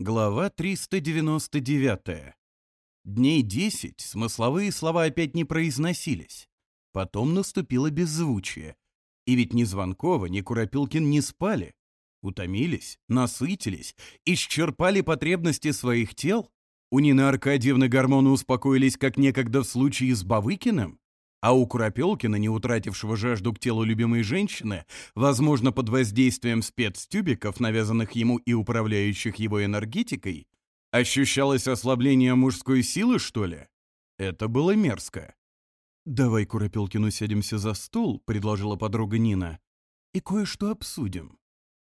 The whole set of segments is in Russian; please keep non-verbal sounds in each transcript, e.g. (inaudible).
Глава 399. Дней десять смысловые слова опять не произносились. Потом наступило беззвучие. И ведь ни Звонкова, ни Куропилкин не спали. Утомились, насытились, исчерпали потребности своих тел. У Нины Аркадьевны гормоны успокоились, как некогда в случае с Бавыкиным. А у Куропелкина, не утратившего жажду к телу любимой женщины, возможно, под воздействием спецтюбиков, навязанных ему и управляющих его энергетикой, ощущалось ослабление мужской силы, что ли? Это было мерзко. «Давай, Куропелкин, усядемся за стол», — предложила подруга Нина, — «и кое-что обсудим».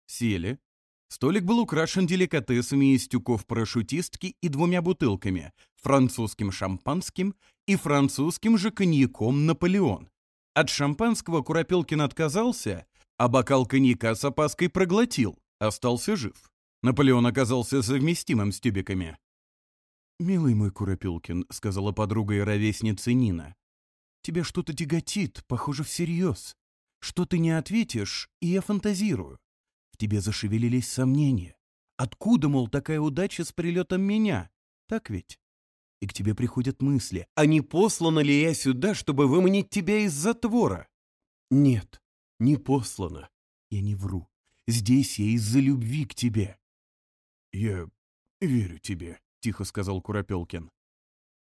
Сели. Столик был украшен деликатесами из тюков парашютистки и двумя бутылками — французским шампанским и французским же коньяком «Наполеон». От шампанского Куропелкин отказался, а бокал коньяка с опаской проглотил, остался жив. Наполеон оказался совместимым с тюбиками. «Милый мой Куропилкин», — сказала подруга и ровесница Нина, — «тебя что-то тяготит, похоже, всерьез. Что ты не ответишь, и я фантазирую. В тебе зашевелились сомнения. Откуда, мол, такая удача с прилетом меня? Так ведь?» и к тебе приходят мысли, а не послана ли я сюда, чтобы выманить тебя из затвора? Нет, не послана. Я не вру. Здесь я из-за любви к тебе. Я верю тебе, тихо сказал Куропелкин.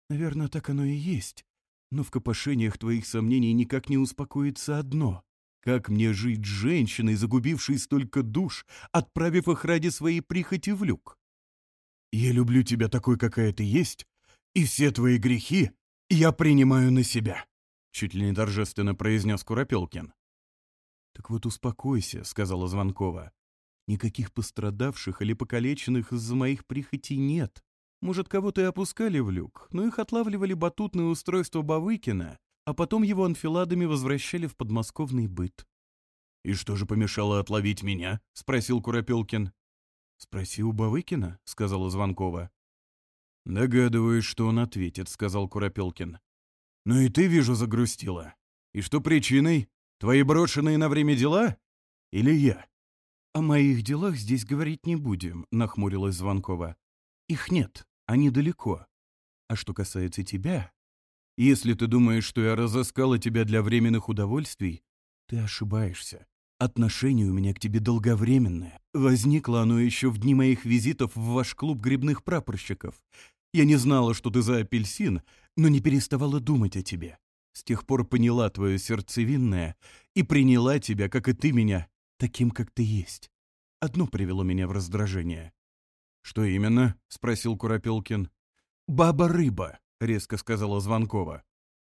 Наверное, так оно и есть. Но в копошениях твоих сомнений никак не успокоится одно. Как мне жить с женщиной, загубившей столько душ, отправив их ради своей и все твои грехи я принимаю на себя», — чуть ли не торжественно произнес Куропелкин. «Так вот успокойся», — сказала Звонкова. «Никаких пострадавших или покалеченных из-за моих прихотей нет. Может, кого-то и опускали в люк, но их отлавливали батутное устройство Бавыкина, а потом его анфиладами возвращали в подмосковный быт». «И что же помешало отловить меня?» — спросил Куропелкин. «Спроси у Бавыкина», — сказала Звонкова. «Догадываюсь, что он ответит», — сказал Куропелкин. «Ну и ты, вижу, загрустила. И что причиной? Твои брошенные на время дела? Или я?» «О моих делах здесь говорить не будем», — нахмурилась Звонкова. «Их нет, они далеко. А что касается тебя, если ты думаешь, что я разыскала тебя для временных удовольствий, ты ошибаешься. Отношение у меня к тебе долговременное. Возникло оно еще в дни моих визитов в ваш клуб грибных прапорщиков. Я не знала, что ты за апельсин, но не переставала думать о тебе. С тех пор поняла твое сердцевинное и приняла тебя, как и ты меня, таким, как ты есть. Одно привело меня в раздражение. «Что именно?» — спросил Куропелкин. «Баба-рыба», — резко сказала Звонкова.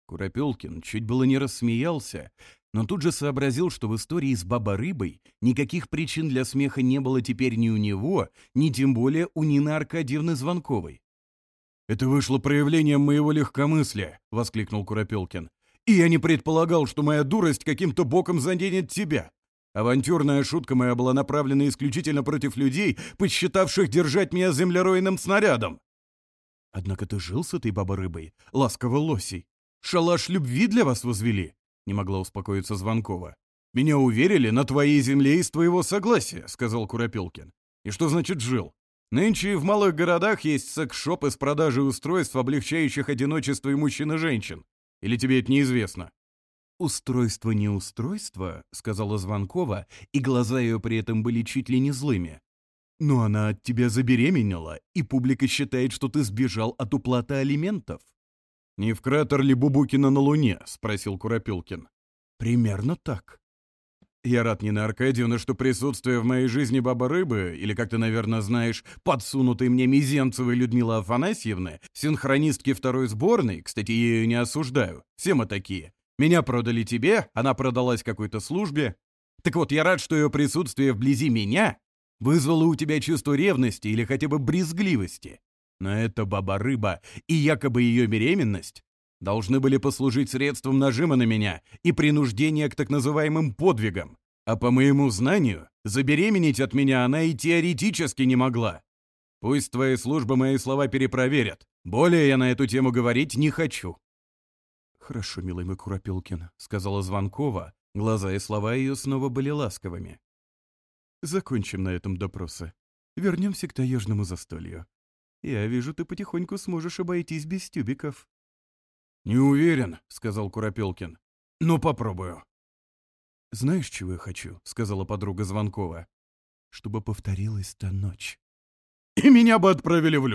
Куропелкин чуть было не рассмеялся, но тут же сообразил, что в истории с Баба-рыбой никаких причин для смеха не было теперь ни у него, ни тем более у Нины Аркадьевны Звонковой. «Это вышло проявлением моего легкомыслия», — воскликнул Куропелкин. «И я не предполагал, что моя дурость каким-то боком заденет тебя. Авантюрная шутка моя была направлена исключительно против людей, подсчитавших держать меня землеройным снарядом». «Однако ты жил с этой баборыбой, ласково лосей. Шалаш любви для вас возвели», — не могла успокоиться Звонкова. «Меня уверили на твоей земле и с твоего согласия», — сказал Куропелкин. «И что значит жил? Нынче в малых городах есть секс-шопы с продажей устройств, облегчающих одиночество и мужчин и женщин. Или тебе это неизвестно?» «Устройство не устройство», — сказала Звонкова, и глаза ее при этом были чуть ли не злыми. «Но она от тебя забеременела, и публика считает, что ты сбежал от уплаты алиментов». «Не в кратер ли Бубукина на Луне?» — спросил Куропилкин. «Примерно так», Я рад, Нина Аркадьевна, что присутствие в моей жизни баба-рыбы, или, как ты, наверное, знаешь, подсунутой мне Мизенцевой Людмила Афанасьевны, синхронистки второй сборной, кстати, я ее не осуждаю, все мы такие. Меня продали тебе, она продалась какой-то службе. Так вот, я рад, что ее присутствие вблизи меня вызвало у тебя чувство ревности должны были послужить средством нажима на меня и принуждения к так называемым подвигам. А по моему знанию, забеременеть от меня она и теоретически не могла. Пусть твои службы мои слова перепроверят. Более я на эту тему говорить не хочу». «Хорошо, милый мой Куропилкин», — сказала Звонкова. Глаза и слова ее снова были ласковыми. «Закончим на этом допросы. Вернемся к таежному застолью. Я вижу, ты потихоньку сможешь обойтись без тюбиков». «Не уверен», — сказал Куропелкин. «Но попробую». «Знаешь, чего я хочу?» — сказала подруга Звонкова. «Чтобы повторилась та ночь». «И меня бы отправили в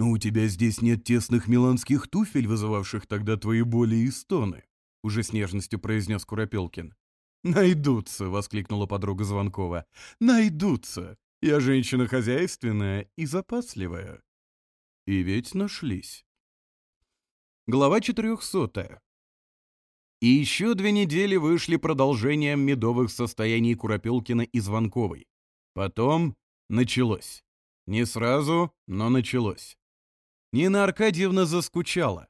Но у тебя здесь нет тесных миланских туфель, вызывавших тогда твои боли и стоны», — уже с нежностью произнес Куропелкин. «Найдутся!» — воскликнула подруга Звонкова. «Найдутся! Я женщина хозяйственная и запасливая». И ведь нашлись. Глава 400. И еще две недели вышли продолжением медовых состояний Куропелкина и Звонковой. Потом началось. Не сразу, но началось. Нина Аркадьевна заскучала.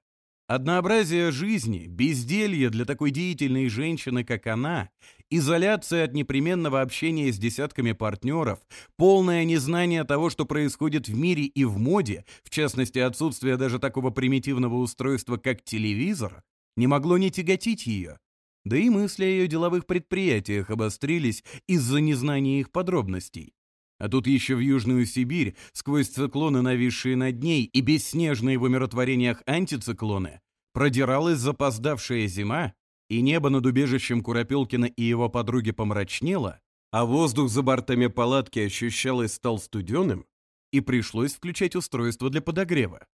Однообразие жизни, безделье для такой деятельной женщины, как она, изоляция от непременного общения с десятками партнеров, полное незнание того, что происходит в мире и в моде, в частности, отсутствие даже такого примитивного устройства, как телевизор, не могло не тяготить ее. Да и мысли о ее деловых предприятиях обострились из-за незнания их подробностей. А Тут еще в Южную Сибирь, сквозь циклоны, нависшие над ней, и бесснежные в умиротворениях антициклоны, продиралась запоздавшая зима, и небо над убежищем Куропелкина и его подруги помрачнело, а воздух за бортами палатки ощущалось стал студеным, и пришлось включать устройство для подогрева.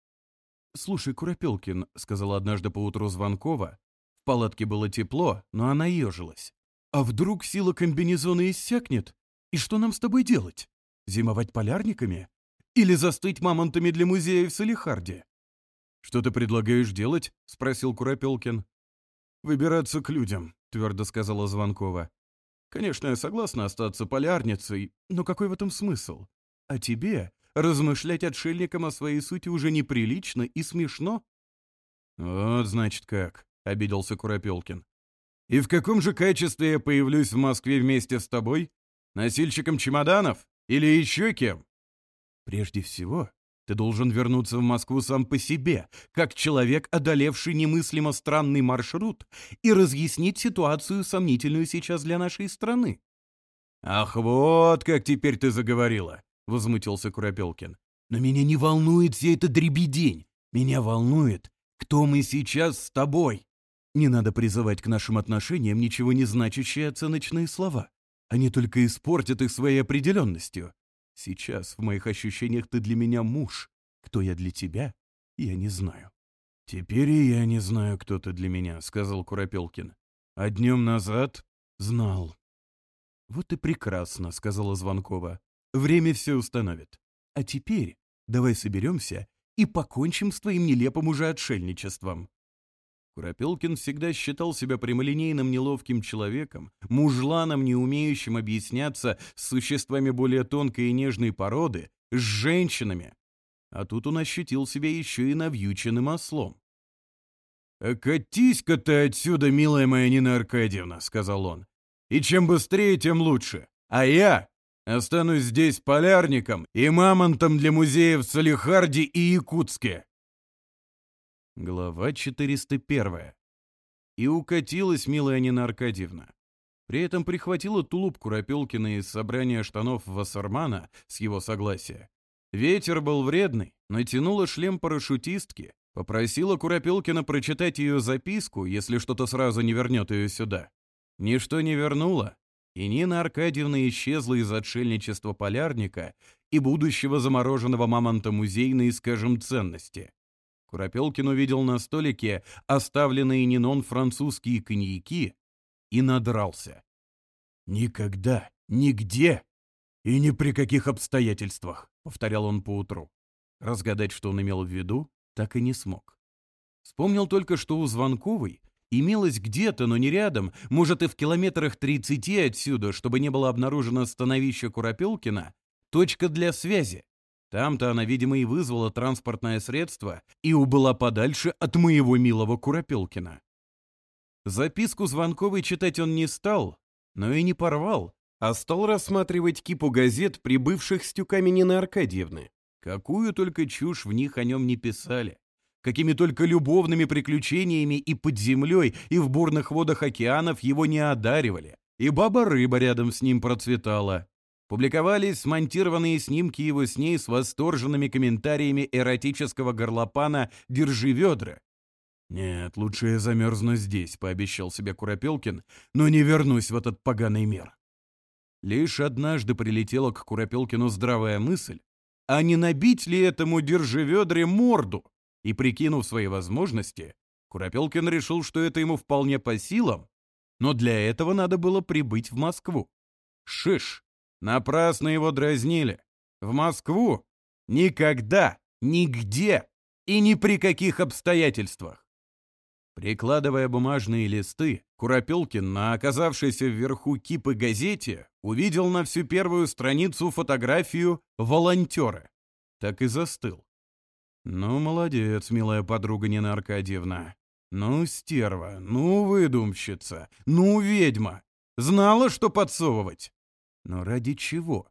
«Слушай, Куропелкин», — сказала однажды поутру Звонкова, — «в палатке было тепло, но она ежилась. А вдруг сила комбинезона иссякнет? И что нам с тобой делать?» Зимовать полярниками? Или застыть мамонтами для музея в Салихарде? «Что ты предлагаешь делать?» — спросил Куропелкин. «Выбираться к людям», — твердо сказала Звонкова. «Конечно, я согласна остаться полярницей, но какой в этом смысл? А тебе размышлять отшельником о своей сути уже неприлично и смешно?» «Вот, значит, как», — обиделся Куропелкин. «И в каком же качестве я появлюсь в Москве вместе с тобой? Носильщиком чемоданов?» Или еще кем? Прежде всего, ты должен вернуться в Москву сам по себе, как человек, одолевший немыслимо странный маршрут, и разъяснить ситуацию, сомнительную сейчас для нашей страны. «Ах, вот как теперь ты заговорила!» — возмутился Куропелкин. «Но меня не волнует вся эта дребедень. Меня волнует, кто мы сейчас с тобой. Не надо призывать к нашим отношениям ничего не значащие оценочные слова. Они только испортят их своей определенностью. Сейчас в моих ощущениях ты для меня муж. Кто я для тебя, я не знаю». «Теперь и я не знаю, кто ты для меня», — сказал Куропелкин. «А днем назад знал». «Вот и прекрасно», — сказала Звонкова. «Время все установит. А теперь давай соберемся и покончим с твоим нелепым уже отшельничеством». Куропелкин всегда считал себя прямолинейным неловким человеком, мужланом, не умеющим объясняться с существами более тонкой и нежной породы, с женщинами. А тут он ощутил себя еще и навьюченным ослом. «Э, «Катись-ка ты отсюда, милая моя Нина Аркадьевна», — сказал он. «И чем быстрее, тем лучше. А я останусь здесь полярником и мамонтом для музеев в Салихарде и Якутске». Глава 401. И укатилась милая Нина Аркадьевна. При этом прихватила тулуп Куропелкина из собрания штанов Вассермана с его согласия. Ветер был вредный, натянула шлем парашютистки, попросила Куропелкина прочитать ее записку, если что-то сразу не вернет ее сюда. Ничто не вернуло, и Нина Аркадьевна исчезла из отшельничества полярника и будущего замороженного мамонта музейной, скажем, ценности. Куропелкин увидел на столике оставленные Нинон французские коньяки и надрался. «Никогда, нигде и ни при каких обстоятельствах», — повторял он поутру. Разгадать, что он имел в виду, так и не смог. Вспомнил только, что у Звонковой имелась где-то, но не рядом, может и в километрах 30 отсюда, чтобы не было обнаружено становище Курапелкина, точка для связи, там-то она, видимо, и вызвала транспортное средство и убыла подальше от моего милого Куропелкина. Записку Звонковой читать он не стал, но и не порвал, а стал рассматривать кипу газет, прибывших с тюками Нины Аркадьевны. Какую только чушь в них о нем не писали. Какими только любовными приключениями и под землей, и в бурных водах океанов его не одаривали. И баба-рыба рядом с ним процветала публиковались смонтированные снимки его с ней с восторженными комментариями эротического горлопана «Держи ведра». «Нет, лучше я замерзну здесь», — пообещал себе Куропелкин, «но не вернусь в этот поганый мир». Лишь однажды прилетела к Куропелкину здравая мысль, а не набить ли этому Держи ведре морду? И прикинув свои возможности, Куропелкин решил, что это ему вполне по силам, но для этого надо было прибыть в Москву. Шиш! Напрасно его дразнили. В Москву? Никогда, нигде и ни при каких обстоятельствах. Прикладывая бумажные листы, Куропелкин на оказавшейся вверху кипы газете увидел на всю первую страницу фотографию волонтера. Так и застыл. «Ну, молодец, милая подруга Нина Аркадьевна. Ну, стерва, ну, выдумщица, ну, ведьма. Знала, что подсовывать. Но ради чего?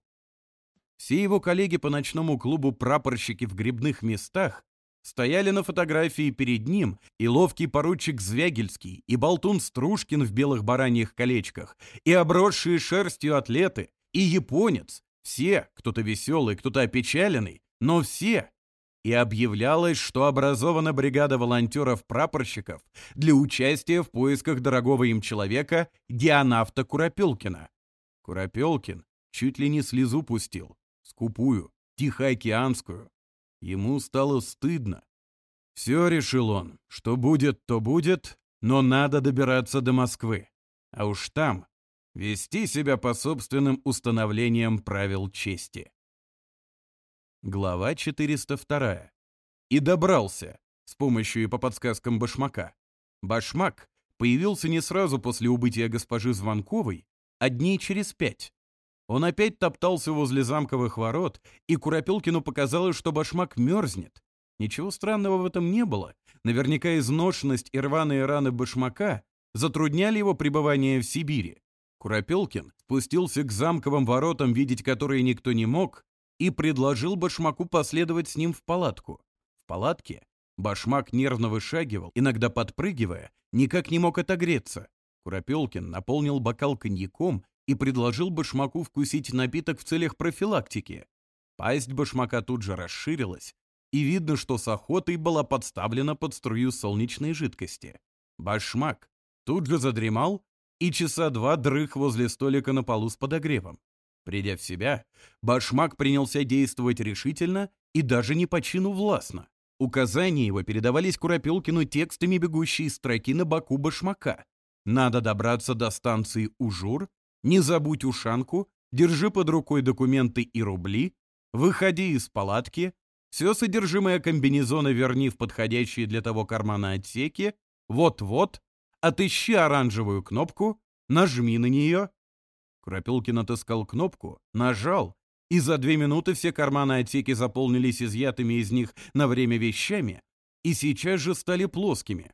Все его коллеги по ночному клубу «Прапорщики в грибных местах» стояли на фотографии перед ним и ловкий поручик Звягельский, и болтун Стружкин в белых бараньих колечках, и обросшие шерстью атлеты, и японец. Все, кто-то веселый, кто-то опечаленный, но все. И объявлялось, что образована бригада волонтеров-прапорщиков для участия в поисках дорогого им человека Дианавта Куропелкина. Курапелкин чуть ли не слезу пустил, скупую, тихоокеанскую. Ему стало стыдно. Все решил он, что будет, то будет, но надо добираться до Москвы. А уж там вести себя по собственным установлениям правил чести. Глава 402. И добрался, с помощью и по подсказкам башмака. Башмак появился не сразу после убытия госпожи Звонковой, одни через пять. Он опять топтался возле замковых ворот, и Куропелкину показалось, что башмак мерзнет. Ничего странного в этом не было. Наверняка изношенность и рваные раны башмака затрудняли его пребывание в Сибири. Куропелкин спустился к замковым воротам, видеть которые никто не мог, и предложил башмаку последовать с ним в палатку. В палатке башмак нервно вышагивал, иногда подпрыгивая, никак не мог отогреться. Курапелкин наполнил бокал коньяком и предложил башмаку вкусить напиток в целях профилактики. Пасть башмака тут же расширилась, и видно, что с охотой была подставлена под струю солнечной жидкости. Башмак тут же задремал и часа два дрых возле столика на полу с подогревом. Придя в себя, башмак принялся действовать решительно и даже не по чину властно. Указания его передавались Курапелкину текстами бегущей строки на боку башмака надо добраться до станции Ужур, не забудь ушанку, держи под рукой документы и рубли, выходи из палатки, все содержимое комбинезона верни в подходящие для того кармана отсеки, вот-вот, отыщи оранжевую кнопку, нажми на нее. Крапилкин отыскал кнопку, нажал, и за две минуты все карманы отсеки заполнились изъятыми из них на время вещами, и сейчас же стали плоскими.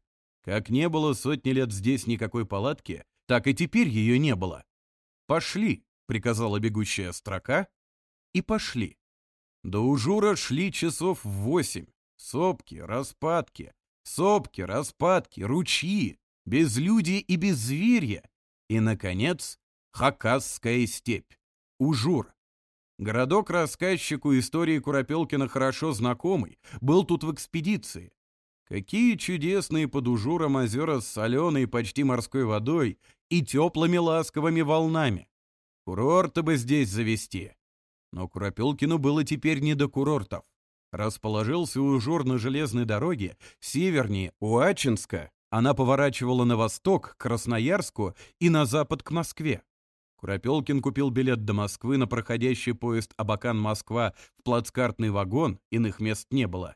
Как не было сотни лет здесь никакой палатки, так и теперь ее не было. «Пошли!» — приказала бегущая строка. И пошли. До Ужура шли часов в восемь. Сопки, распадки, сопки, распадки, ручьи, безлюдие и беззверье. И, наконец, Хакасская степь, Ужур. Городок рассказчику истории Куропелкина хорошо знакомый, был тут в экспедиции. Какие чудесные под ужуром озера с соленой почти морской водой и теплыми ласковыми волнами. Курорты бы здесь завести. Но Куропелкину было теперь не до курортов. Расположился ужур на железной дороге, севернее Уачинска. Она поворачивала на восток, к Красноярску и на запад к Москве. Куропелкин купил билет до Москвы на проходящий поезд «Абакан-Москва» в плацкартный вагон, иных мест не было,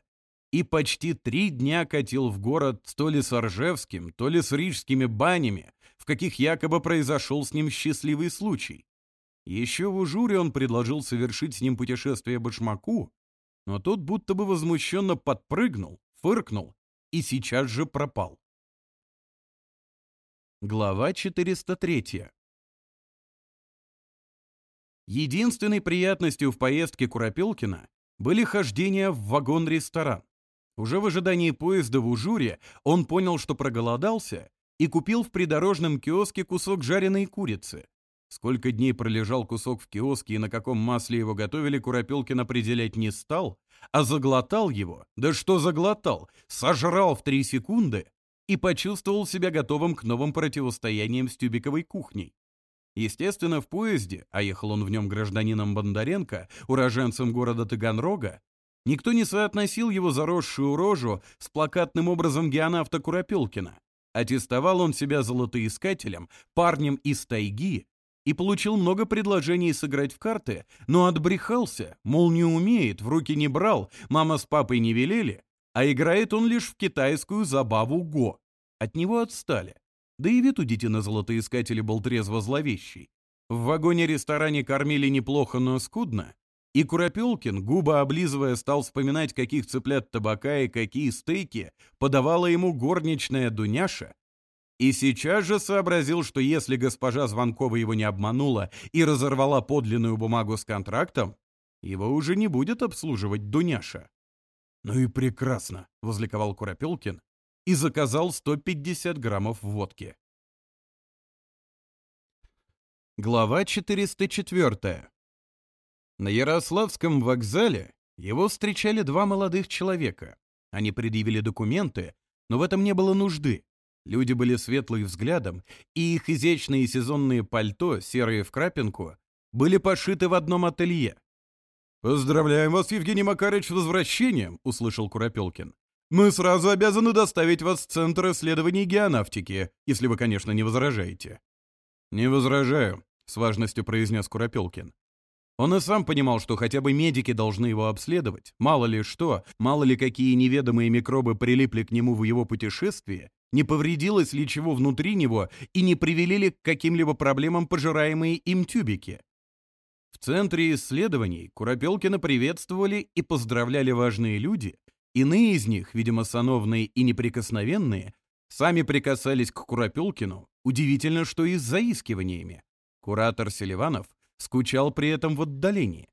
и почти три дня катил в город то ли с Оржевским, то ли с рижскими банями, в каких якобы произошел с ним счастливый случай. Еще в Ужуре он предложил совершить с ним путешествие башмаку, но тот будто бы возмущенно подпрыгнул, фыркнул и сейчас же пропал. Глава 403 Единственной приятностью в поездке Куропелкина были хождения в вагон-ресторан. Уже в ожидании поезда в Ужуре он понял, что проголодался, и купил в придорожном киоске кусок жареной курицы. Сколько дней пролежал кусок в киоске и на каком масле его готовили, Куропелкин определять не стал, а заглотал его, да что заглотал, сожрал в три секунды и почувствовал себя готовым к новым противостояниям с Тюбиковой кухней. Естественно, в поезде, а ехал он в нем гражданином Бондаренко, уроженцем города Таганрога, Никто не соотносил его заросшую рожу с плакатным образом Геонавта Куропелкина. Аттестовал он себя золотоискателем, парнем из тайги, и получил много предложений сыграть в карты, но отбрехался, мол, не умеет, в руки не брал, мама с папой не велели, а играет он лишь в китайскую забаву го. От него отстали. Да и вид у на золотоискателя был трезво зловещий. В вагоне-ресторане кормили неплохо, но скудно, и Куропелкин, губо облизывая, стал вспоминать, каких цыплят табака и какие стейки подавала ему горничная Дуняша. И сейчас же сообразил, что если госпожа Звонкова его не обманула и разорвала подлинную бумагу с контрактом, его уже не будет обслуживать Дуняша. «Ну и прекрасно!» — возликовал Куропелкин и заказал 150 граммов водки. Глава 404. На Ярославском вокзале его встречали два молодых человека. Они предъявили документы, но в этом не было нужды. Люди были светлые взглядом, и их изящные сезонные пальто, серые в крапинку, были пошиты в одном ателье. «Поздравляем вас, Евгений Макарович, с возвращением!» — услышал Куропелкин. «Мы сразу обязаны доставить вас в Центр исследований геонавтики, если вы, конечно, не возражаете». «Не возражаю», — с важностью произнес Куропелкин. Он и сам понимал, что хотя бы медики должны его обследовать. Мало ли что, мало ли какие неведомые микробы прилипли к нему в его путешествии, не повредилось ли чего внутри него и не привели ли к каким-либо проблемам пожираемые им тюбики. В центре исследований Куропелкина приветствовали и поздравляли важные люди. Иные из них, видимо, сановные и неприкосновенные, сами прикасались к Куропелкину, удивительно, что и с заискиваниями. Куратор Селиванов – скучал при этом в отдалении.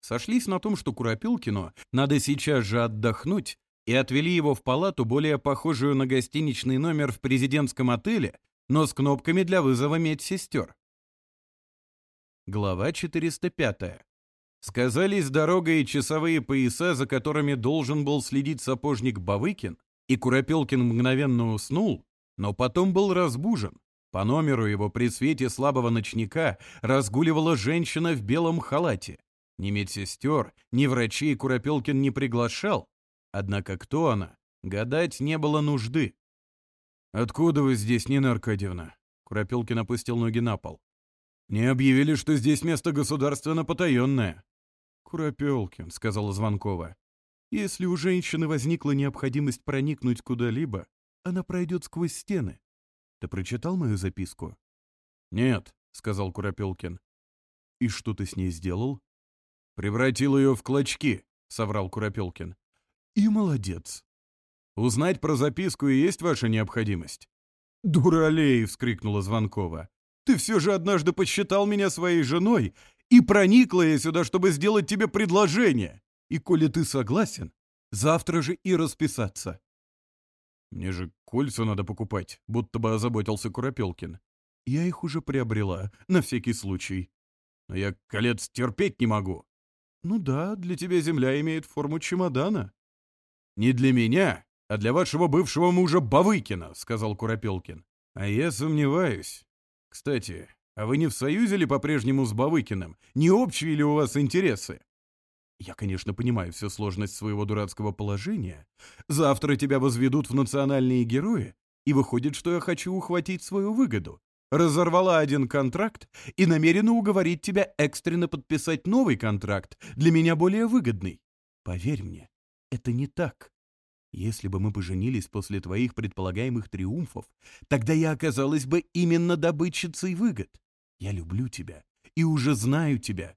Сошлись на том, что Куропилкину надо сейчас же отдохнуть, и отвели его в палату, более похожую на гостиничный номер в президентском отеле, но с кнопками для вызова медсестер. Глава 405. Сказались дорога и часовые пояса, за которыми должен был следить сапожник Бавыкин, и Куропелкин мгновенно уснул, но потом был разбужен. По номеру его при свете слабого ночника разгуливала женщина в белом халате. Ни медсестер, ни врачей Куропелкин не приглашал. Однако кто она? Гадать не было нужды. «Откуда вы здесь, Нина Аркадьевна?» Куропелкин опустил ноги на пол. «Не объявили, что здесь место государственно потаенное». «Куропелкин», — сказала Звонкова. «Если у женщины возникла необходимость проникнуть куда-либо, она пройдет сквозь стены. Ты прочитал мою записку?» «Нет», — сказал Куропелкин. «И что ты с ней сделал?» «Превратил ее в клочки», — соврал Куропелкин. «И молодец». «Узнать про записку и есть ваша необходимость?» «Дуралей!» — вскрикнула Звонкова. «Ты все же однажды подсчитал меня своей женой и проникла я сюда, чтобы сделать тебе предложение. И коли ты согласен, завтра же и расписаться. «Мне же кольца надо покупать», — будто бы озаботился Куропелкин. «Я их уже приобрела, на всякий случай». «Но я колец терпеть не могу». «Ну да, для тебя земля имеет форму чемодана». «Не для меня, а для вашего бывшего мужа Бавыкина», — сказал Куропелкин. «А я сомневаюсь. Кстати, а вы не в союзе ли по-прежнему с Бавыкиным? Не общие ли у вас интересы?» Я, конечно, понимаю всю сложность своего дурацкого положения. Завтра тебя возведут в национальные герои, и выходит, что я хочу ухватить свою выгоду. Разорвала один контракт и намерена уговорить тебя экстренно подписать новый контракт, для меня более выгодный. Поверь мне, это не так. Если бы мы поженились после твоих предполагаемых триумфов, тогда я оказалась бы именно добытчицей выгод. Я люблю тебя и уже знаю тебя,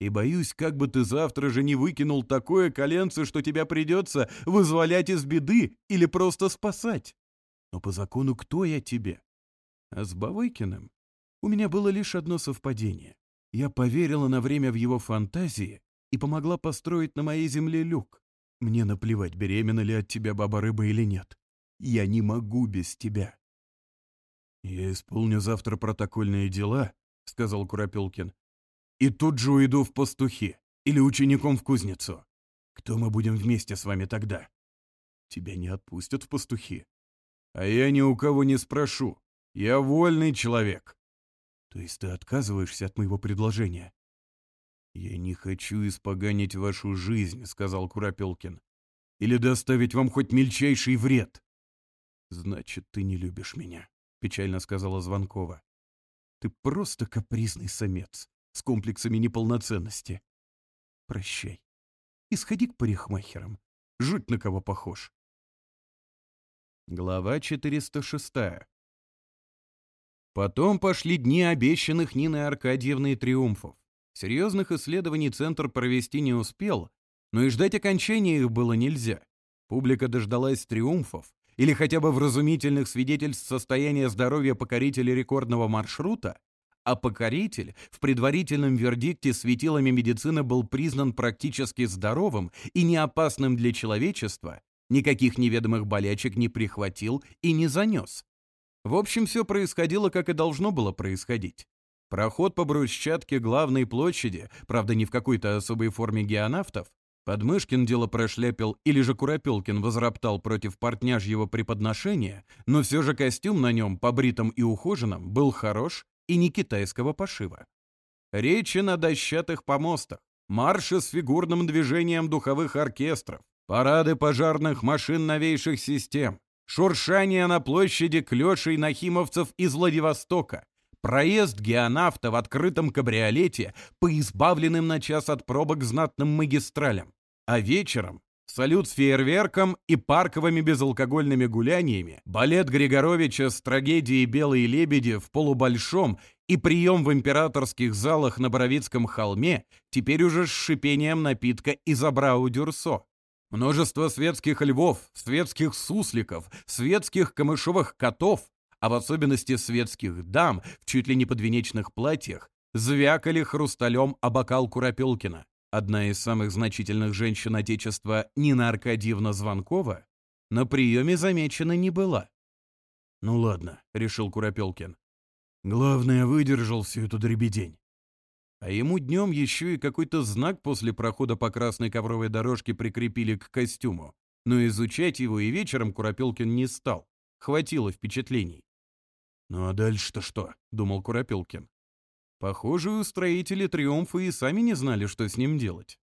и боюсь, как бы ты завтра же не выкинул такое коленце, что тебя придется вызволять из беды или просто спасать. Но по закону кто я тебе? А с Бавыкиным у меня было лишь одно совпадение. Я поверила на время в его фантазии и помогла построить на моей земле люк. Мне наплевать, беременна ли от тебя баба-рыба или нет. Я не могу без тебя. «Я исполню завтра протокольные дела», — сказал Куропелкин и тут же уйду в пастухи или учеником в кузницу. Кто мы будем вместе с вами тогда? Тебя не отпустят в пастухи. А я ни у кого не спрошу. Я вольный человек. То есть ты отказываешься от моего предложения? Я не хочу испоганить вашу жизнь, сказал Куропелкин. Или доставить вам хоть мельчайший вред. Значит, ты не любишь меня, печально сказала Звонкова. Ты просто капризный самец с комплексами неполноценности. Прощай. И сходи к парикмахерам. Жуть на кого похож. Глава 406. Потом пошли дни обещанных Ниной Аркадьевной триумфов. Серьезных исследований Центр провести не успел, но и ждать окончания их было нельзя. Публика дождалась триумфов, или хотя бы вразумительных свидетельств состояния здоровья покорителей рекордного маршрута, а покоритель в предварительном вердикте светилами медицины был признан практически здоровым и неопасным для человечества, никаких неведомых болячек не прихватил и не занес. В общем, все происходило, как и должно было происходить. Проход по брусчатке главной площади, правда, не в какой-то особой форме геонавтов, Подмышкин дело прошляпил или же Куропелкин возроптал против партняжьего преподношения, но все же костюм на нем, побритым и ухоженным, был хорош и не китайского пошива. Речи на дощатых помостах, марши с фигурным движением духовых оркестров, парады пожарных машин новейших систем, шуршание на площади клёшей нахимовцев из Владивостока, проезд геонавта в открытом кабриолете по избавленным на час от пробок знатным магистралям. А вечером салют с фейерверком и парковыми безалкогольными гуляниями, балет Григоровича с трагедией «Белые лебеди» в полубольшом и прием в императорских залах на Боровицком холме теперь уже с шипением напитка из Абрау Дюрсо. Множество светских львов, светских сусликов, светских камышовых котов, а в особенности светских дам в чуть ли не подвенечных платьях, звякали хрусталем о бокал Куропелкина. Одна из самых значительных женщин Отечества, Нина Аркадьевна Звонкова, на приеме замечена не была. «Ну ладно», — решил Куропелкин. «Главное, выдержал всю эту дребедень». А ему днем еще и какой-то знак после прохода по красной ковровой дорожке прикрепили к костюму. Но изучать его и вечером Куропелкин не стал. Хватило впечатлений. «Ну а дальше-то что?» — думал Куропелкин. Похоже, у строители Триумфа и сами не знали, что с ним делать.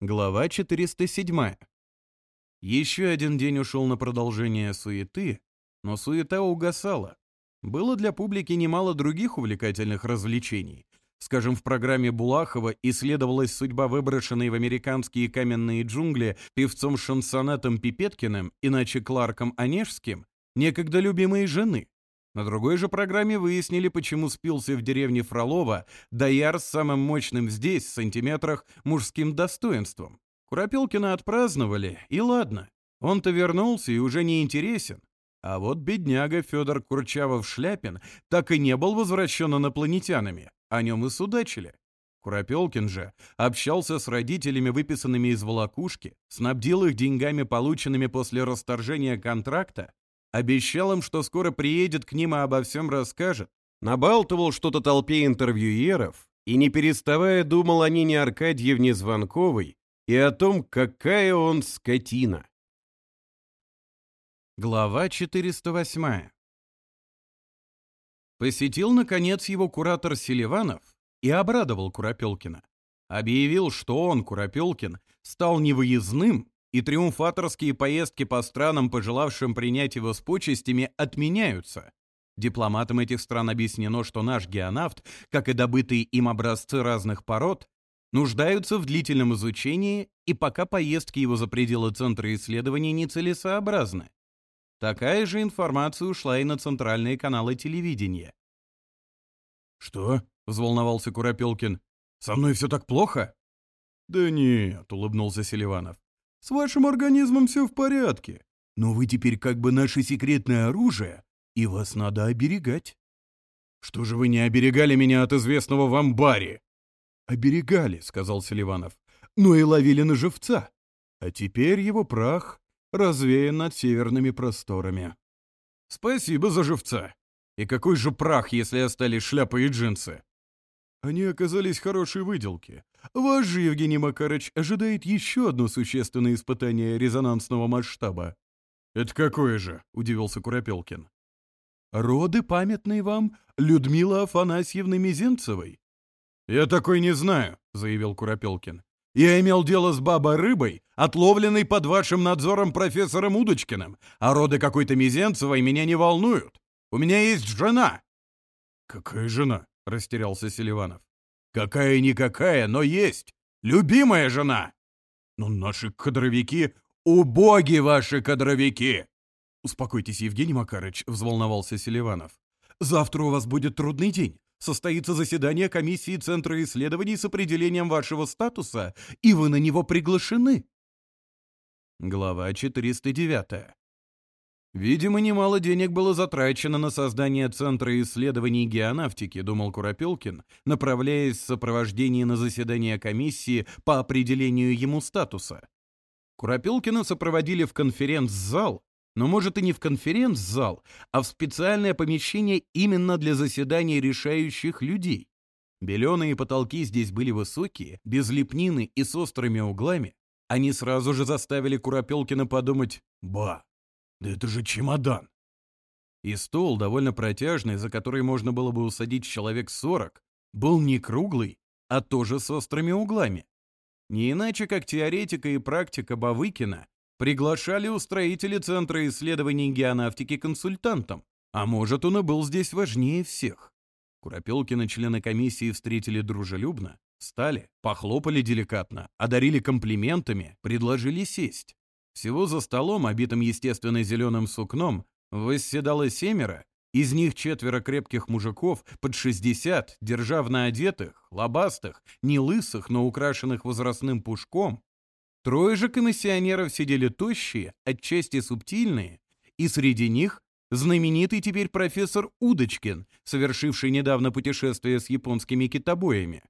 Глава 407. Еще один день ушел на продолжение суеты, но суета угасала. Было для публики немало других увлекательных развлечений. Скажем, в программе Булахова исследовалась судьба выброшенной в американские каменные джунгли певцом шансонетом Пипеткиным, иначе Кларком Онежским, некогда любимой жены – на другой же программе выяснили, почему спился в деревне Фролова дояр с самым мощным здесь, в сантиметрах, мужским достоинством. Куропилкина отпраздновали, и ладно. Он-то вернулся и уже не интересен. А вот бедняга Федор Курчавов-Шляпин так и не был возвращен инопланетянами, о нем и судачили. Куропелкин же общался с родителями, выписанными из волокушки, снабдил их деньгами, полученными после расторжения контракта, обещал им, что скоро приедет к ним и обо всем расскажет. Набалтывал что-то толпе интервьюеров и, не переставая, думал о Нине Аркадьевне Звонковой и о том, какая он скотина. Глава 408 Посетил, наконец, его куратор Селиванов и обрадовал Куропелкина. Объявил, что он, Куропелкин, стал невыездным и триумфаторские поездки по странам, пожелавшим принять его с почестями, отменяются. Дипломатам этих стран объяснено, что наш геонавт, как и добытые им образцы разных пород, нуждаются в длительном изучении, и пока поездки его за пределы центра исследований нецелесообразны. Такая же информация ушла и на центральные каналы телевидения. «Что?» — взволновался Куропелкин. «Со мной все так плохо?» «Да нет», — улыбнулся Селиванов. С вашим организмом все в порядке. Но вы теперь как бы наше секретное оружие, и вас надо оберегать. Что же вы не оберегали меня от известного вам Барри? Оберегали, сказал Селиванов. Но и ловили на живца. А теперь его прах развеян над северными просторами. Спасибо за живца. И какой же прах, если остались шляпы и джинсы? Они оказались хорошей выделки. Ваш же Евгений Макарыч ожидает еще одно существенное испытание резонансного масштаба. «Это какое же?» – удивился Куропелкин. «Роды, памятные вам, Людмила Афанасьевны Мизинцевой». «Я такой не знаю», – заявил Куропелкин. «Я имел дело с бабой-рыбой, отловленной под вашим надзором профессором Удочкиным, а роды какой-то Мизенцевой меня не волнуют. У меня есть жена». «Какая жена?» — растерялся Селиванов. «Какая-никакая, но есть! Любимая жена!» Но ну, наши кадровики — убоги ваши кадровики!» «Успокойтесь, Евгений Макарыч», — взволновался Селиванов. «Завтра у вас будет трудный день. Состоится заседание комиссии Центра исследований с определением вашего статуса, и вы на него приглашены». Глава 409. «Видимо, немало денег было затрачено на создание Центра исследований геонавтики», думал Куропелкин, направляясь в сопровождение на заседание комиссии по определению ему статуса. Куропелкина сопроводили в конференц-зал, но, может, и не в конференц-зал, а в специальное помещение именно для заседаний решающих людей. Беленые потолки здесь были высокие, без лепнины и с острыми углами. Они сразу же заставили Куропелкина подумать «Ба, да это же чемодан! И стол, довольно протяжный, за который можно было бы усадить человек сорок, был не круглый, а тоже с острыми углами. Не иначе, как теоретика и практика Бавыкина приглашали устроители Центра исследований геонавтики консультантом, а может, он и был здесь важнее всех. Куропелкина члены комиссии встретили дружелюбно, встали, похлопали деликатно, одарили комплиментами, предложили сесть. Всего за столом, обитым естественно зеленым сукном, восседало семеро, из них четверо крепких мужиков под 60, державно одетых, лобастых, не лысых, но украшенных возрастным пушком. Трое же комиссионеров сидели тощие, отчасти субтильные, и среди них знаменитый теперь профессор Удочкин, совершивший недавно путешествие с японскими китобоями.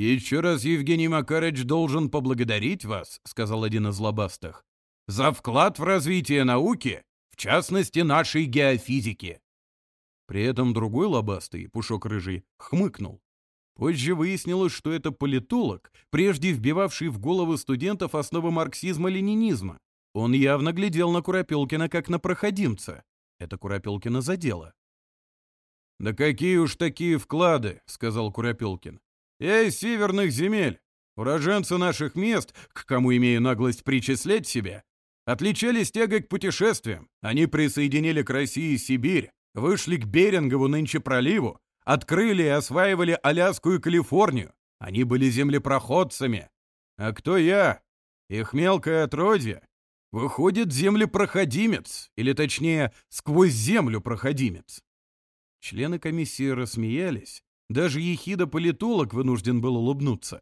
«Еще раз Евгений Макарыч должен поблагодарить вас», — сказал один из лобастых, «за вклад в развитие науки, в частности, нашей геофизики». При этом другой лобастый, Пушок Рыжий, хмыкнул. Позже выяснилось, что это политолог, прежде вбивавший в головы студентов основы марксизма-ленинизма. Он явно глядел на Куропелкина как на проходимца. Это Куропелкина задело. «Да какие уж такие вклады», — сказал Куропелкин. Я из северных земель! Уроженцы наших мест, к кому имею наглость причислять себя, отличались тягой к путешествиям. Они присоединили к России Сибирь, вышли к Берингову нынче проливу, открыли и осваивали Аляску и Калифорнию. Они были землепроходцами. А кто я? Их мелкое отродье. Выходит, землепроходимец, или точнее, сквозь землю проходимец. Члены комиссии рассмеялись, Даже ехидо-политолог вынужден был улыбнуться.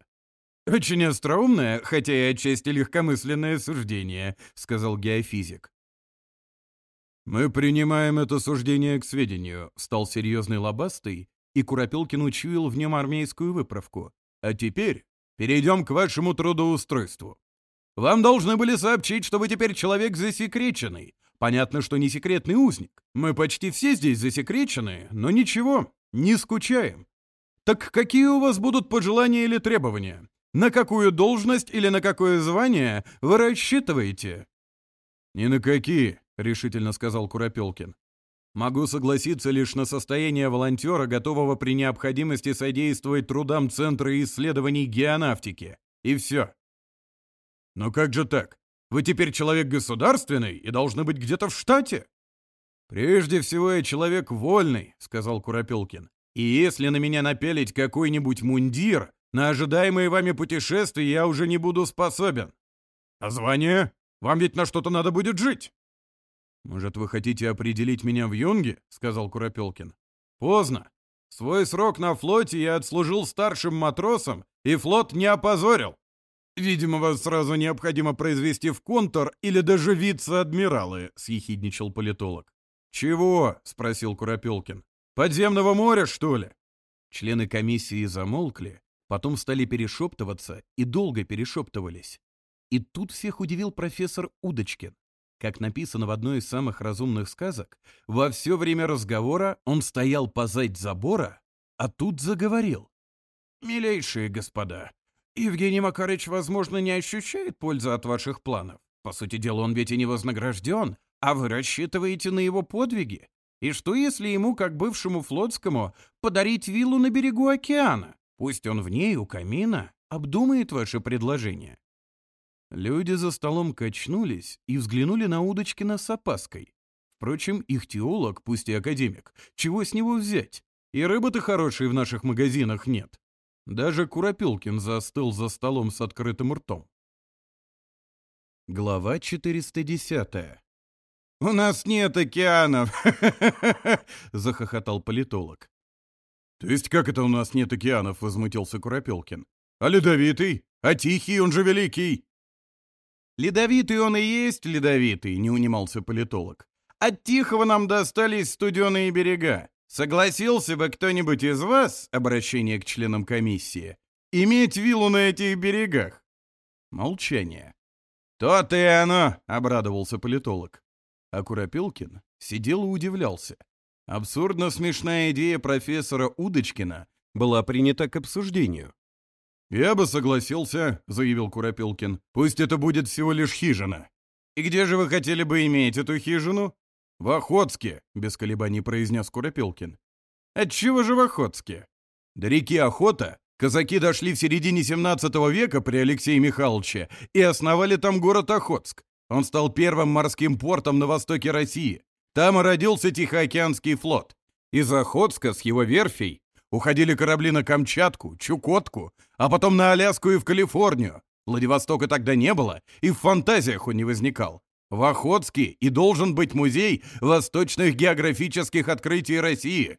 «Очень остроумное, хотя и отчасти легкомысленное суждение», — сказал геофизик. «Мы принимаем это суждение к сведению», — стал серьезный лобастый, и Куропелкин учуял в нем армейскую выправку. «А теперь перейдем к вашему трудоустройству. Вам должны были сообщить, что вы теперь человек засекреченный. Понятно, что не секретный узник. Мы почти все здесь засекречены, но ничего, не скучаем. Так какие у вас будут пожелания или требования? На какую должность или на какое звание вы рассчитываете?» «Ни на какие», — решительно сказал Куропелкин. «Могу согласиться лишь на состояние волонтера, готового при необходимости содействовать трудам Центра исследований геонавтики. И все». «Но как же так? Вы теперь человек государственный и должны быть где-то в штате?» «Прежде всего я человек вольный», — сказал Куропелкин. И если на меня напелить какой-нибудь мундир, на ожидаемые вами путешествия я уже не буду способен. А звание? Вам ведь на что-то надо будет жить. Может, вы хотите определить меня в юнге? Сказал Куропелкин. Поздно. Свой срок на флоте я отслужил старшим матросом, и флот не опозорил. Видимо, вас сразу необходимо произвести в контур или даже вице-адмиралы, съехидничал политолог. Чего? спросил Куропелкин подземного моря, что ли?» Члены комиссии замолкли, потом стали перешептываться и долго перешептывались. И тут всех удивил профессор Удочкин. Как написано в одной из самых разумных сказок, во все время разговора он стоял позать забора, а тут заговорил. «Милейшие господа, Евгений Макарыч, возможно, не ощущает пользы от ваших планов. По сути дела, он ведь и не вознагражден, а вы рассчитываете на его подвиги. И что, если ему, как бывшему флотскому, подарить виллу на берегу океана? Пусть он в ней, у камина, обдумает ваше предложение. Люди за столом качнулись и взглянули на Удочкина с опаской. Впрочем, их теолог, пусть и академик, чего с него взять? И рыбы-то хорошие в наших магазинах нет. Даже Куропилкин застыл за столом с открытым ртом. Глава 410. «У нас нет океанов!» — захохотал политолог. «То есть как это у нас нет океанов?» — возмутился Куропелкин. «А ледовитый? А тихий, он же великий!» «Ледовитый он и есть ледовитый», — не унимался политолог. «От Тихого нам А Куропелкин сидел и удивлялся. Абсурдно смешная идея профессора Удочкина была принята к обсуждению. «Я бы согласился», — заявил Куропелкин. «Пусть это будет всего лишь хижина». «И где же вы хотели бы иметь эту хижину?» «В Охотске», — без колебаний произнес Куропелкин. «Отчего же в Охотске?» До реки Охота казаки дошли в середине 17 века при Алексее Михайловиче и основали там город Охотск. Он стал первым морским портом на востоке России. Там и родился Тихоокеанский флот. Из Охотска с его верфей уходили корабли на Камчатку, Чукотку, а потом на Аляску и в Калифорнию. Владивостока тогда не было, и в фантазиях он не возникал. В Охотске и должен быть музей восточных географических открытий России.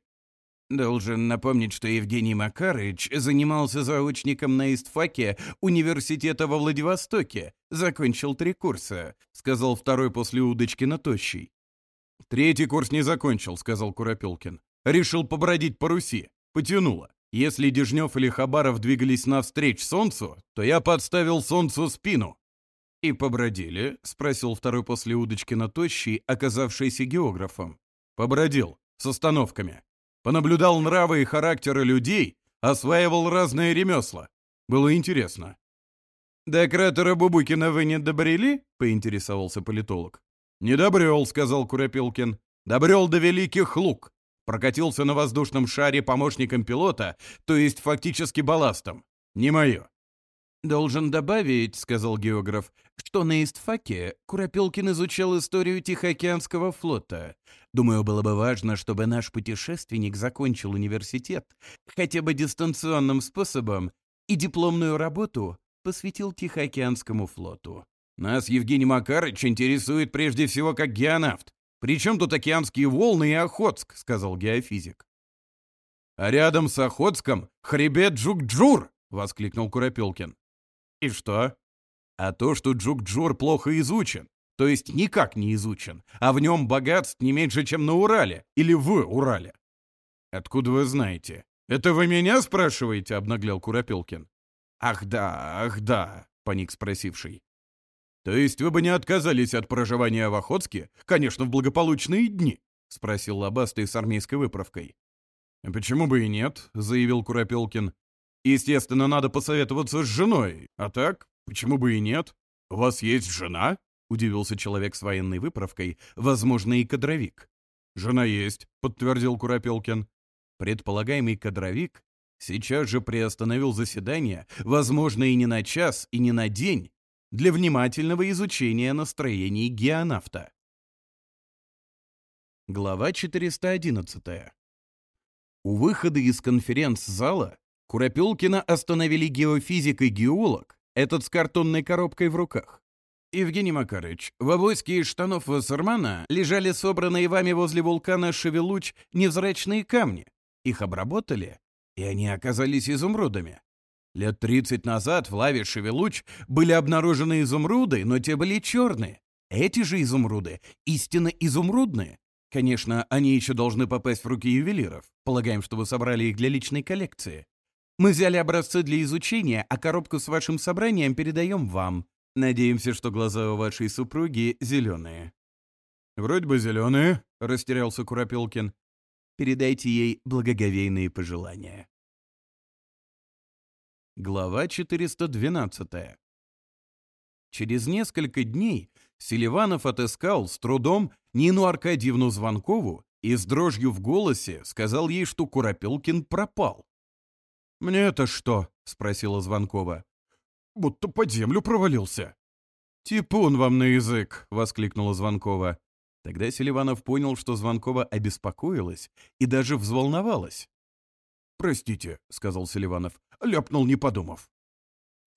Должен напомнить, что Евгений Макарыч занимался заочником на истфаке университета во Владивостоке. Закончил три курса, сказал второй после удочки на тощий. Третий курс не закончил, сказал Куропелкин. Решил побродить по Руси. Потянуло. Если Дежнев или Хабаров двигались навстречь солнцу, то я подставил солнцу спину. «И побродили?» — спросил второй после удочки на тощий, оказавшийся географом. «Побродил. С остановками понаблюдал нравы и характеры людей, осваивал разные ремесла. Было интересно. «До кратера Бубукина вы не добрели?» — поинтересовался политолог. «Не добрел», — сказал Куропилкин. «Добрел до Великих Лук. Прокатился на воздушном шаре помощником пилота, то есть фактически балластом. Не мое. «Должен добавить, — сказал географ, — что на Истфаке Куропилкин изучал историю Тихоокеанского флота. Думаю, было бы важно, чтобы наш путешественник закончил университет хотя бы дистанционным способом и дипломную работу посвятил Тихоокеанскому флоту. Нас Евгений Макарыч интересует прежде всего как геонавт. Причем тут океанские волны и Охотск, — сказал геофизик. А рядом с Охотском хребет Джукджур, — воскликнул Куропелкин. И что? А то, что Джукджур плохо изучен, то есть никак не изучен, а в нем богатств не меньше, чем на Урале или в Урале. Откуда вы знаете? Это вы меня спрашиваете? Обнаглел Куропелкин. Ах да, ах да, паник спросивший. То есть вы бы не отказались от проживания в Охотске, конечно, в благополучные дни? Спросил Лобастый с армейской выправкой. «Почему бы и нет?» — заявил Куропелкин. Естественно, надо посоветоваться с женой. А так, почему бы и нет? У вас есть жена? Удивился человек с военной выправкой, возможно, и кадровик. «Жена есть», — подтвердил Куропелкин. Предполагаемый кадровик сейчас же приостановил заседание, возможно, и не на час, и не на день, для внимательного изучения настроений геонавта. Глава 411. У выхода из конференц-зала Курапелкина остановили геофизик и геолог, этот с картонной коробкой в руках. «Евгений Макарыч, в авоське из штанов Вассермана лежали собранные вами возле вулкана Шевелуч невзрачные камни. Их обработали, и они оказались изумрудами. Лет 30 назад в лаве Шевелуч были обнаружены изумруды, но те были черные. Эти же изумруды истинно изумрудные. Конечно, они еще должны попасть в руки ювелиров. Полагаем, что вы собрали их для личной коллекции. Мы взяли образцы для изучения, а коробку с вашим собранием передаем вам. Надеемся, что глаза у вашей супруги зеленые». «Вроде бы зеленые», — растерялся Куропелкин. «Передайте ей благоговейные пожелания». Глава 412. Через несколько дней Селиванов отыскал с трудом Нину Аркадьевну Звонкову и с дрожью в голосе сказал ей, что Куропелкин пропал. «Мне-то это — спросила Звонкова. «Будто по землю провалился». «Типун вам на язык!» — воскликнула Звонкова. Тогда Селиванов понял, что Звонкова обеспокоилась и даже взволновалась. «Простите», — сказал Селиванов, — «ляпнул, не подумав».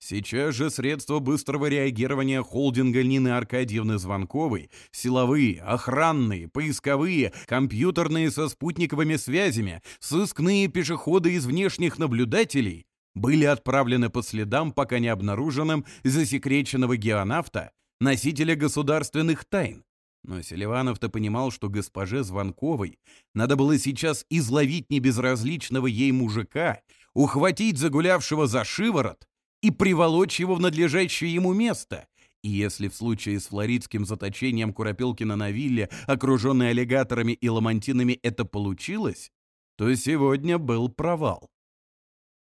Сейчас же средства быстрого реагирования холдинга Нины Аркадьевны Звонковой, силовые, охранные, поисковые, компьютерные со спутниковыми связями, сыскные пешеходы из внешних наблюдателей были отправлены по следам пока не обнаруженным засекреченного геонавта, носителя государственных тайн. Но Селиванов-то понимал, что госпоже Звонковой надо было сейчас изловить небезразличного ей мужика, ухватить загулявшего за шиворот и приволочь его в надлежащее ему место. И если в случае с флоридским заточением Куропилкина на вилле, окруженной аллигаторами и ламантинами, это получилось, то сегодня был провал.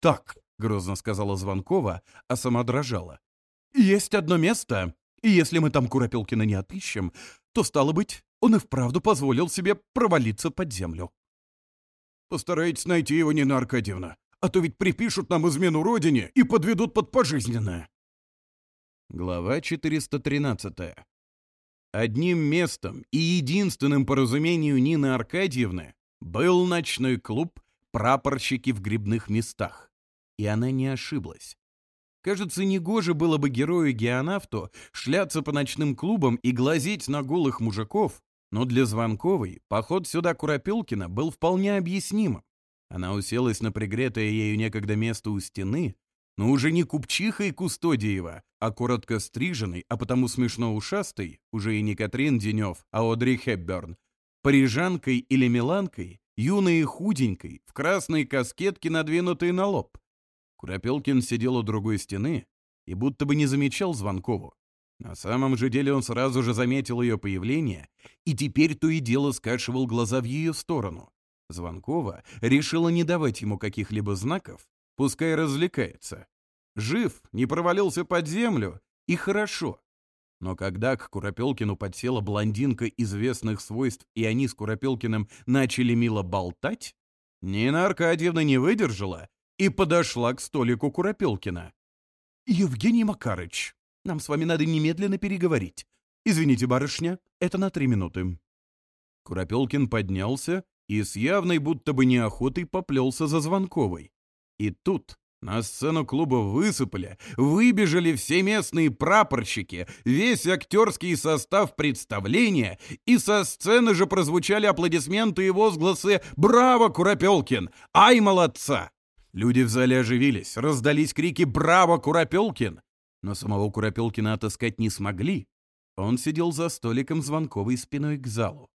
«Так», — грозно сказала Звонкова, а сама дрожала. «Есть одно место, и если мы там Куропилкина не отыщем, то, стало быть, он и вправду позволил себе провалиться под землю». «Постарайтесь найти его, Нина Аркадьевна», а то ведь припишут нам измену Родине и подведут под пожизненное. Глава 413. Одним местом и единственным по разумению Нины Аркадьевны был ночной клуб «Прапорщики в грибных местах». И она не ошиблась. Кажется, негоже было бы герою-геонавту шляться по ночным клубам и глазеть на голых мужиков, но для Звонковой поход сюда Куропелкина был вполне объяснимым. Она уселась на пригретое ею некогда место у стены, но уже не купчиха и Кустодиева, а коротко стриженный, а потому смешно ушастый, уже и не Катрин Денев, а Одри Хепберн, парижанкой или миланкой, юной и худенькой, в красной каскетке, надвинутой на лоб. Куропелкин сидел у другой стены и будто бы не замечал Звонкову. На самом же деле он сразу же заметил ее появление и теперь то и дело скашивал глаза в ее сторону, Звонкова решила не давать ему каких-либо знаков, пускай развлекается. Жив, не провалился под землю, и хорошо. Но когда к Куропелкину подсела блондинка известных свойств, и они с Куропелкиным начали мило болтать, Нина Аркадьевна не выдержала и подошла к столику Куропелкина. «Евгений Макарыч, нам с вами надо немедленно переговорить. Извините, барышня, это на три минуты». Куропелкин поднялся и с явной будто бы неохотой поплелся за Звонковой. И тут на сцену клуба высыпали, выбежали все местные прапорщики, весь актерский состав представления, и со сцены же прозвучали аплодисменты и возгласы «Браво, Куропелкин! Ай, молодца!» Люди в зале оживились, раздались крики «Браво, Куропелкин!» Но самого Куропелкина отыскать не смогли. Он сидел за столиком звонковой спиной к залу.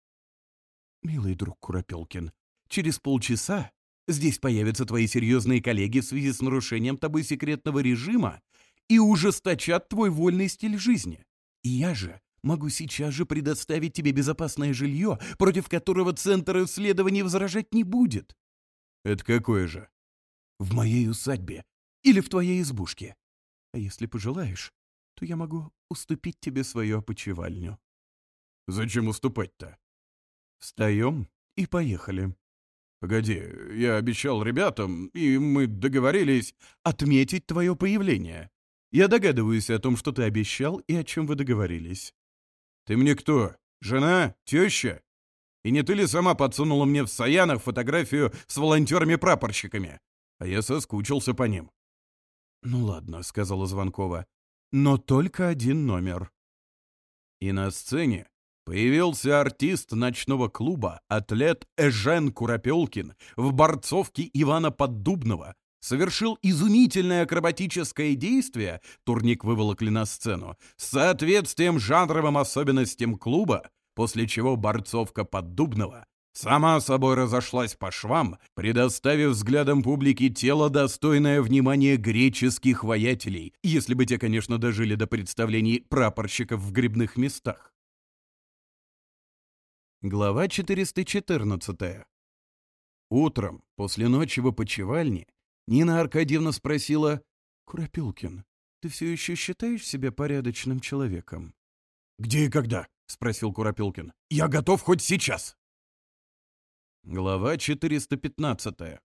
«Милый друг Куропелкин, через полчаса здесь появятся твои серьезные коллеги в связи с нарушением тобой секретного режима и ужесточат твой вольный стиль жизни. И я же могу сейчас же предоставить тебе безопасное жилье, против которого Центр исследований возражать не будет». «Это какое же?» «В моей усадьбе или в твоей избушке. А если пожелаешь, то я могу уступить тебе свою опочивальню». «Зачем уступать-то?» Встаем и поехали. «Погоди, я обещал ребятам, и мы договорились отметить твое появление. Я догадываюсь о том, что ты обещал и о чем вы договорились». «Ты мне кто? Жена? Теща? И не ты ли сама подсунула мне в Саянах фотографию с волонтерами-прапорщиками? А я соскучился по ним». «Ну ладно», — сказала Звонкова, — «но только один номер». И на сцене Появился артист ночного клуба, атлет Эжен Куропелкин в борцовке Ивана Поддубного, совершил изумительное акробатическое действие, турник выволокли на сцену, с соответствием жанровым особенностям клуба, после чего борцовка Поддубного сама собой разошлась по швам, предоставив взглядом публики тело, достойное внимания греческих воятелей, если бы те, конечно, дожили до представлений прапорщиков в грибных местах. Глава 414. Утром, после ночи в опочивальне, Нина Аркадьевна спросила, «Куропилкин, ты все еще считаешь себя порядочным человеком?» «Где и когда?» — спросил Куропилкин. «Я готов хоть сейчас!» Глава 415.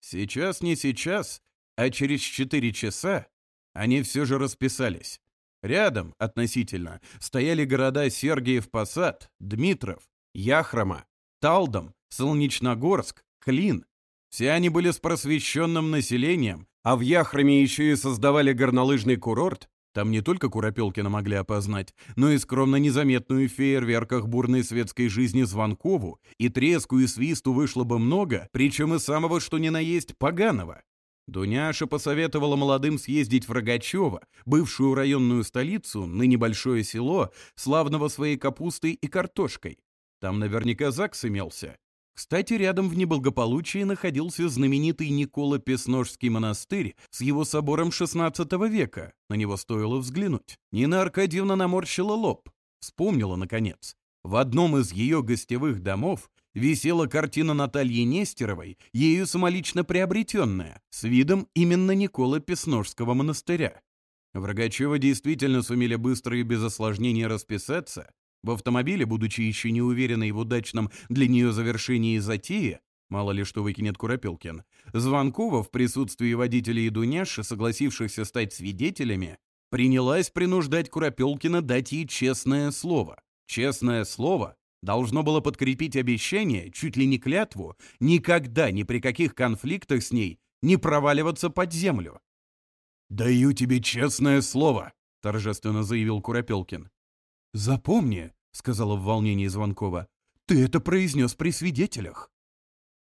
Сейчас не сейчас, а через четыре часа они все же расписались. Рядом, относительно, стояли города Сергиев Посад, Дмитров, Яхрома, Талдом, Солнечногорск, Клин. Все они были с просвещенным населением, а в Яхроме еще и создавали горнолыжный курорт. Там не только Куропелкина могли опознать, но и скромно незаметную в фейерверках бурной светской жизни Звонкову, и треску и свисту вышло бы много, причем и самого что ни на есть поганого. Дуняша посоветовала молодым съездить в Рогачево, бывшую районную столицу, ныне большое село, славного своей капустой и картошкой. Там наверняка ЗАГС имелся. Кстати, рядом в неблагополучии находился знаменитый Никола-Песножский монастырь с его собором XVI века. На него стоило взглянуть. Нина Аркадьевна наморщила лоб. Вспомнила, наконец. В одном из ее гостевых домов висела картина Натальи Нестеровой, ею самолично приобретенная, с видом именно Никола Песножского монастыря. Врагачева действительно сумели быстро и без осложнений расписаться, в автомобиле, будучи еще не уверенной в удачном для нее завершении затеи, мало ли что выкинет Куропелкин, Звонкова в присутствии водителя и Дуняши, согласившихся стать свидетелями, принялась принуждать Куропелкина дать ей честное слово. Честное слово должно было подкрепить обещание, чуть ли не клятву, никогда ни при каких конфликтах с ней не проваливаться под землю. «Даю тебе честное слово», — торжественно заявил Куропелкин. «Запомни», — сказала в волнении Звонкова, — «ты это произнес при свидетелях».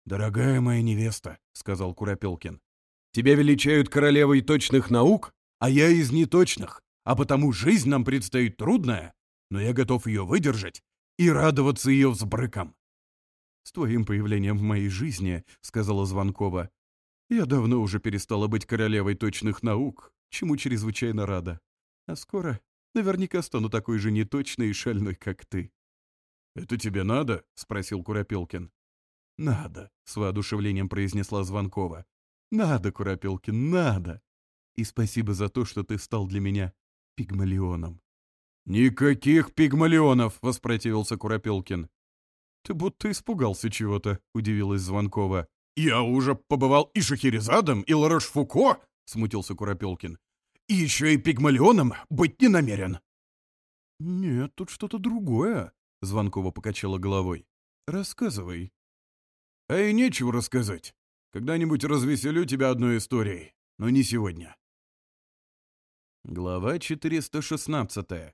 «Дорогая моя невеста», — сказал Куропелкин, — «тебя величают королевой точных наук, а я из неточных, а потому жизнь нам предстоит трудная, но я готов ее выдержать и радоваться ее взбрыкам». «С твоим появлением в моей жизни», — сказала Звонкова, — «я давно уже перестала быть королевой точных наук, чему чрезвычайно рада. А скоро Наверняка стану такой же неточной и шальной, как ты». «Это тебе надо?» — спросил Куропелкин. «Надо», — с воодушевлением произнесла Звонкова. «Надо, Куропелкин, надо! И спасибо за то, что ты стал для меня пигмалионом». «Никаких пигмалионов!» — воспротивился Куропелкин. «Ты будто испугался чего-то», — удивилась Звонкова. «Я уже побывал и Шахерезадом, и Ларош-Фуко!» — смутился Куропелкин. И еще и пигмалионом быть не намерен». «Нет, тут что-то другое», — Звонкова покачала головой. «Рассказывай». «А и нечего рассказать. Когда-нибудь развеселю тебя одной историей, но не сегодня». Глава 416.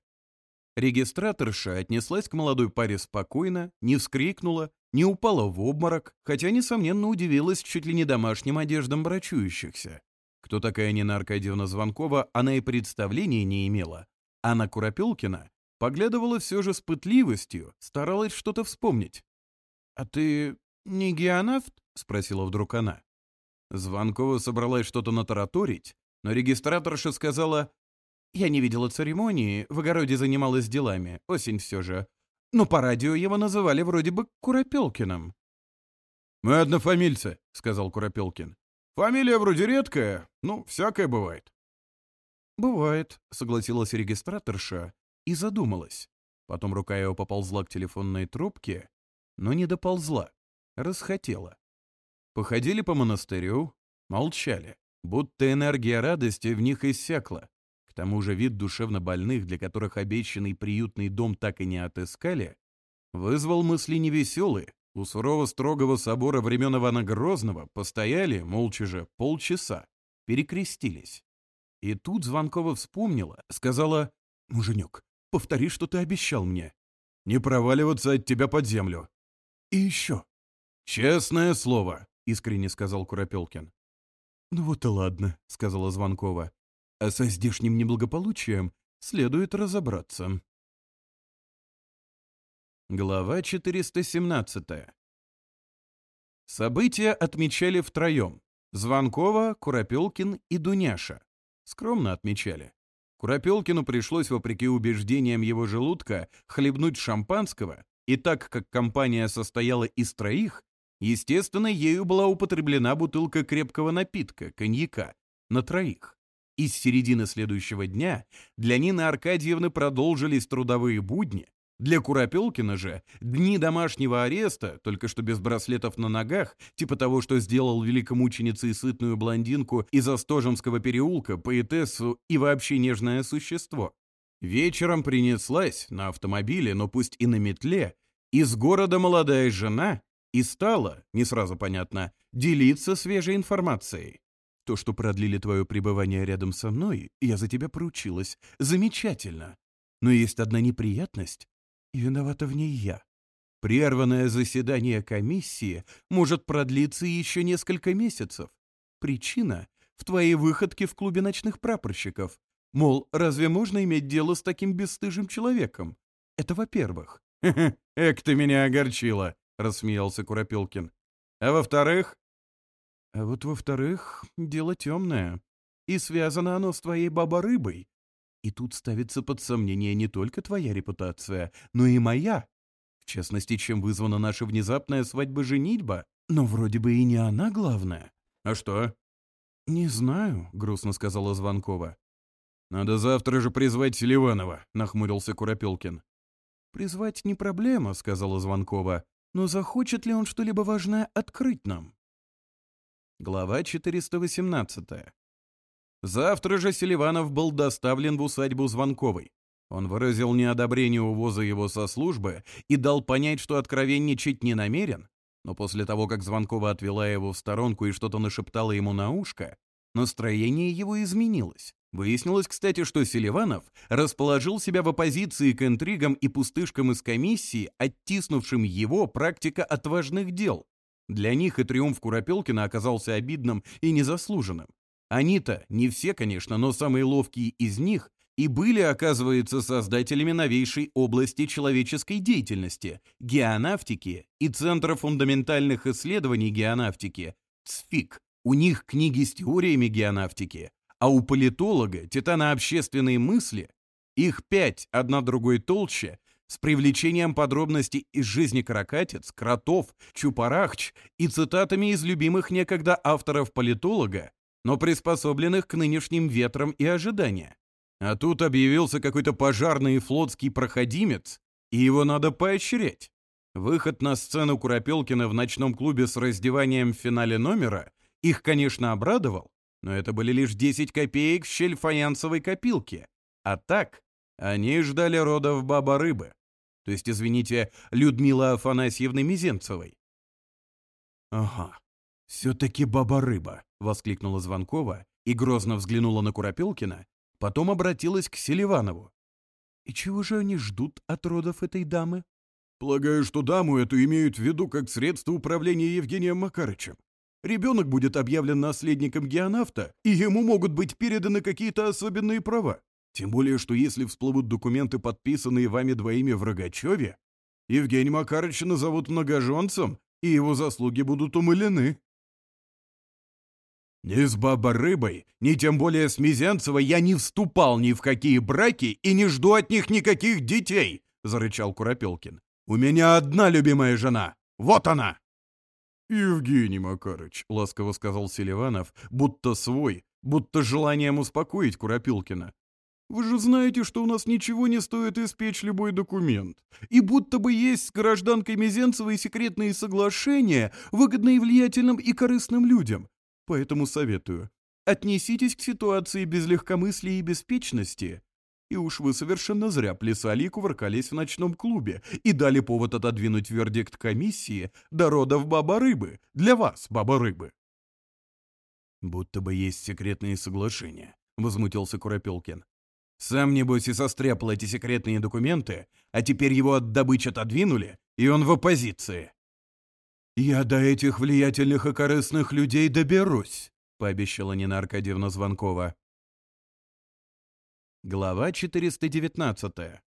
Регистраторша отнеслась к молодой паре спокойно, не вскрикнула, не упала в обморок, хотя, несомненно, удивилась чуть ли не домашним одеждам брачующихся. Кто такая Нина Аркадьевна Звонкова, она и представления не имела. А Куропелкина поглядывала все же с пытливостью, старалась что-то вспомнить. «А ты не геонавт?» — спросила вдруг она. Звонкова собралась что-то натараторить, но регистраторша сказала, «Я не видела церемонии, в огороде занималась делами, осень все же. Но по радио его называли вроде бы Куропелкиным». «Мы однофамильцы», — сказал Куропелкин. Фамилия вроде редкая, ну, всякое бывает». «Бывает», — согласилась регистраторша и задумалась. Потом рука ее поползла к телефонной трубке, но не доползла, расхотела. Походили по монастырю, молчали, будто энергия радости в них иссякла. К тому же вид душевно больных, для которых обещанный приютный дом так и не отыскали, вызвал мысли невеселые, у Усуровос строгого собора времен Ивана Грозного постояли, молча же, полчаса, перекрестились. И тут Звонкова вспомнила, сказала «Муженек, «Ну, повтори, что ты обещал мне. Не проваливаться от тебя под землю. И еще». «Честное слово», — искренне сказал Куропелкин. «Ну вот и ладно», — сказала Звонкова. «А со здешним неблагополучием следует разобраться». Глава 417. События отмечали втроем. Звонкова, Куропелкин и Дуняша. Скромно отмечали. Куропелкину пришлось, вопреки убеждениям его желудка, хлебнуть шампанского, и так как компания состояла из троих, естественно, ею была употреблена бутылка крепкого напитка, коньяка, на троих. И с середины следующего дня для Нины Аркадьевны продолжились трудовые будни, для Куропелкина же дни домашнего ареста, только что без браслетов на ногах, типа того, что сделал великомученице и сытную блондинку из Остожемского переулка, поэтессу и вообще нежное существо. Вечером принеслась на автомобиле, но пусть и на метле, из города молодая жена и стала, не сразу понятно, делиться свежей информацией. То, что продлили твое пребывание рядом со мной, я за тебя поручилась. Замечательно. Но есть одна неприятность. И «Виновата в ней я. Прерванное заседание комиссии может продлиться еще несколько месяцев. Причина — в твоей выходке в клубе ночных прапорщиков. Мол, разве можно иметь дело с таким бесстыжим человеком? Это во-первых». (laughs) эх, ты меня огорчила!» — рассмеялся Куропилкин. «А во-вторых?» «А вот во-вторых, дело темное. И связано оно с твоей баба-рыбой, и тут ставится под сомнение не только твоя репутация, но и моя. В частности, чем вызвана наша внезапная свадьба-женитьба. Но вроде бы и не она главная. А что? «Не знаю», — грустно сказала Звонкова. «Надо завтра же призвать Селиванова», — нахмурился Куропелкин. «Призвать не проблема», — сказала Звонкова. «Но захочет ли он что-либо важное открыть нам?» Глава 418. Завтра же Селиванов был доставлен в усадьбу Звонковой. Он выразил неодобрение увоза его со службы и дал понять, что откровенничать не намерен, но после того, как Звонкова отвела его в сторонку и что-то нашептала ему на ушко, настроение его изменилось. Выяснилось, кстати, что Селиванов расположил себя в оппозиции к интригам и пустышкам из комиссии, оттиснувшим его практика отважных дел. Для них и триумф Куропелкина оказался обидным и незаслуженным. Они-то не все, конечно, но самые ловкие из них и были, оказывается, создателями новейшей области человеческой деятельности – геонавтики и Центра фундаментальных исследований геонавтики – ЦФИК. У них книги с теориями геонавтики, а у политолога «Титана общественные мысли» их пять, одна другой толще – с привлечением подробностей из жизни каракатиц, кротов, чупарахч и цитатами из любимых некогда авторов-политолога но приспособленных к нынешним ветрам и ожиданиям, А тут объявился какой-то пожарный и флотский проходимец, и его надо поощрять. Выход на сцену Куропелкина в ночном клубе с раздеванием в финале номера их, конечно, обрадовал, но это были лишь 10 копеек в щель фаянсовой копилки. А так, они ждали родов баба-рыбы. То есть, извините, Людмила Афанасьевны Мизенцевой. Ага, «Все-таки баба-рыба!» — воскликнула Звонкова и грозно взглянула на Куропелкина, потом обратилась к Селиванову. «И чего же они ждут от родов этой дамы?» «Полагаю, что даму эту имеют в виду как средство управления Евгением Макарычем. Ребенок будет объявлен наследником геонавта, и ему могут быть переданы какие-то особенные права. Тем более, что если всплывут документы, подписанные вами двоими в Рогачеве, Евгений Макарыча назовут многоженцем, и его заслуги будут умылены. Ни с Бабарыбой, ни тем более с Мизенцевой я не вступал ни в какие браки и не жду от них никаких детей, зарычал Куропелкин. У меня одна любимая жена. Вот она. Евгений Макарыч, ласково сказал Селиванов, будто свой, будто желанием успокоить Куропилкина. Вы же знаете, что у нас ничего не стоит испечь любой документ. И будто бы есть с гражданкой Мизенцевой секретные соглашения, выгодные влиятельным и корыстным людям. Поэтому советую, отнеситесь к ситуации без легкомыслия и беспечности. И уж вы совершенно зря плясали и кувыркались в ночном клубе и дали повод отодвинуть вердикт комиссии до родов баба-рыбы. Для вас, баба-рыбы. Будто бы есть секретные соглашения, возмутился Куропелкин. Сам, небось, и состряпал эти секретные документы, а теперь его от добычи отодвинули, и он в оппозиции. «Я до этих влиятельных и корыстных людей доберусь», — пообещала Нина Аркадьевна Звонкова. Глава 419.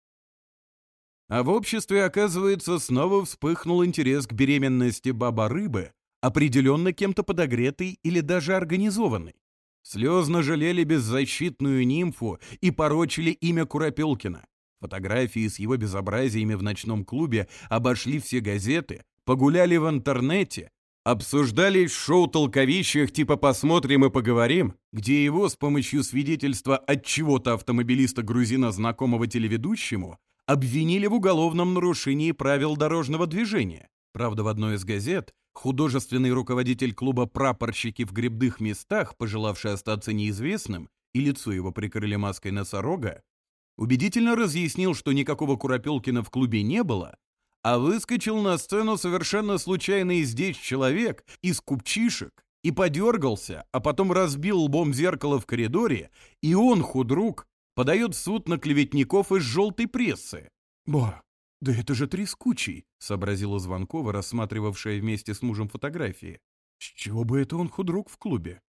А в обществе, оказывается, снова вспыхнул интерес к беременности баба-рыбы, определенно кем-то подогретой или даже организованной. Слезно жалели беззащитную нимфу и порочили имя Куропелкина. Фотографии с его безобразиями в ночном клубе обошли все газеты, погуляли в интернете, обсуждали шоу-толковищах типа «Посмотрим и поговорим», где его с помощью свидетельства от чего-то автомобилиста-грузина, знакомого телеведущему, обвинили в уголовном нарушении правил дорожного движения. Правда, в одной из газет художественный руководитель клуба «Прапорщики в грибных местах», пожелавший остаться неизвестным, и лицо его прикрыли маской носорога, убедительно разъяснил, что никакого Куропелкина в клубе не было, а выскочил на сцену совершенно случайный здесь человек из купчишек и подергался, а потом разбил лбом зеркало в коридоре, и он, худрук, подает в суд на клеветников из желтой прессы. «Ба, да это же трескучий», — сообразила Звонкова, рассматривавшая вместе с мужем фотографии. «С чего бы это он худрук в клубе?»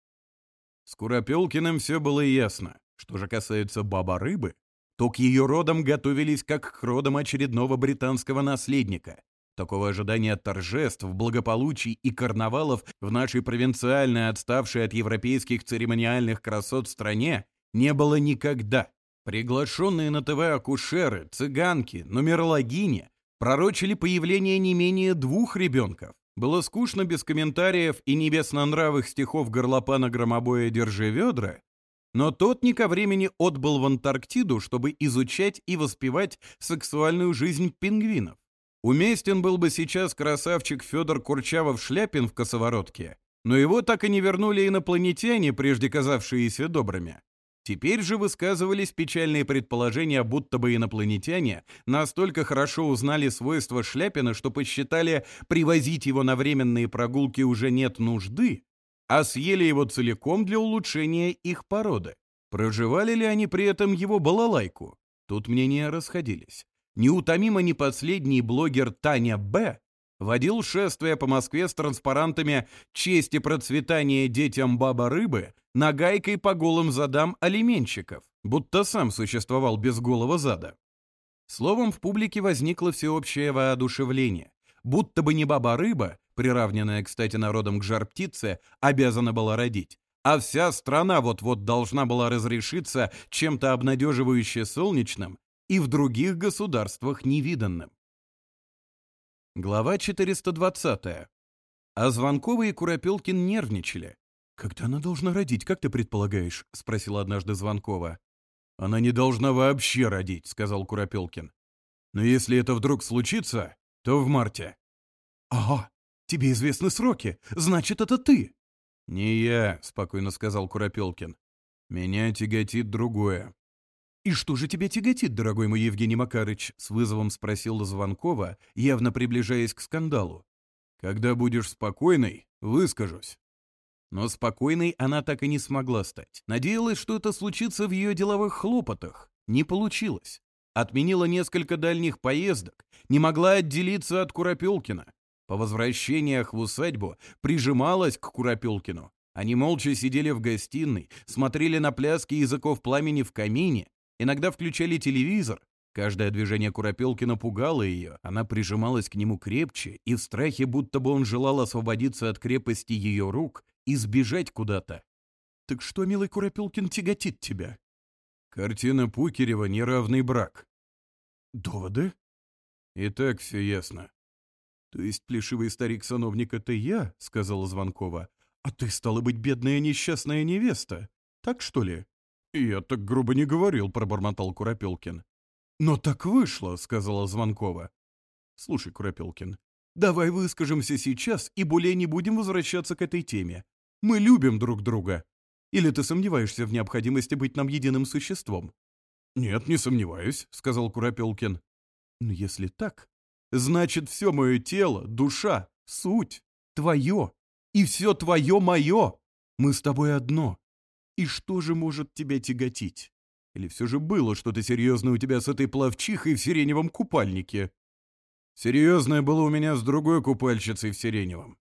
С Куропелкиным все было ясно. Что же касается баба-рыбы, только ее родом готовились как к родам очередного британского наследника. Такого ожидания торжеств, благополучий и карнавалов в нашей провинциальной отставшей от европейских церемониальных красот стране не было никогда. Приглашенные на ТВ акушеры, цыганки, нумерологини пророчили появление не менее двух ребенков. Было скучно без комментариев и небесно-нравых стихов горлопана Громобоя «Держи ведра», но тот не ко времени отбыл в Антарктиду, чтобы изучать и воспевать сексуальную жизнь пингвинов. Уместен был бы сейчас красавчик Федор Курчавов-Шляпин в косоворотке, но его так и не вернули инопланетяне, прежде казавшиеся добрыми. Теперь же высказывались печальные предположения, будто бы инопланетяне настолько хорошо узнали свойства Шляпина, что посчитали, привозить его на временные прогулки уже нет нужды, а съели его целиком для улучшения их породы. Проживали ли они при этом его балалайку? Тут мнения расходились. Неутомимо не последний блогер Таня Б. водил шествие по Москве с транспарантами «Честь и процветание детям баба-рыбы» нагайкой по голым задам алименщиков, будто сам существовал без голого зада. Словом, в публике возникло всеобщее воодушевление будто бы не баба-рыба, приравненная, кстати, народом к жар-птице, обязана была родить, а вся страна вот-вот должна была разрешиться чем-то обнадеживающе солнечным и в других государствах невиданным. Глава 420. А Звонкова и Куропелкин нервничали. «Когда она должна родить, как ты предполагаешь?» — спросила однажды Звонкова. «Она не должна вообще родить», — сказал Куропелкин. «Но если это вдруг случится, то в марте». «Ага, тебе известны сроки, значит, это ты». «Не я», — спокойно сказал Куропелкин. «Меня тяготит другое». «И что же тебе тяготит, дорогой мой Евгений Макарыч?» — с вызовом спросил Звонкова, явно приближаясь к скандалу. «Когда будешь спокойной, выскажусь». Но спокойной она так и не смогла стать. Надеялась, что это случится в ее деловых хлопотах. Не получилось отменила несколько дальних поездок, не могла отделиться от Куропелкина. По возвращениях в усадьбу прижималась к Куропелкину. Они молча сидели в гостиной, смотрели на пляски языков пламени в камине, иногда включали телевизор. Каждое движение Куропелкина пугало ее, она прижималась к нему крепче и в страхе, будто бы он желал освободиться от крепости ее рук и сбежать куда-то. «Так что, милый Куропелкин, тяготит тебя?» «Картина Пукерева «Неравный брак». «Доводы?» «И так все ясно. «То есть плешивый старик-сановник — это я?» — сказала Звонкова. «А ты, стала быть, бедная несчастная невеста. Так что ли?» «Я так грубо не говорил», — пробормотал Куропелкин. «Но так вышло», — сказала Звонкова. «Слушай, Куропелкин, давай выскажемся сейчас и более не будем возвращаться Или ты сомневаешься в необходимости быть нам единым существом?» «Нет, не сомневаюсь», — сказал Куропелкин. «Но если так, значит, все мое тело, душа, суть, твое, и все твое мое. Мы с тобой одно. И что же может тебя тяготить? Или все же было что-то серьезное у тебя с этой плавчихой в сиреневом купальнике?» «Серьезное было у меня с другой купальщицей в сиреневом».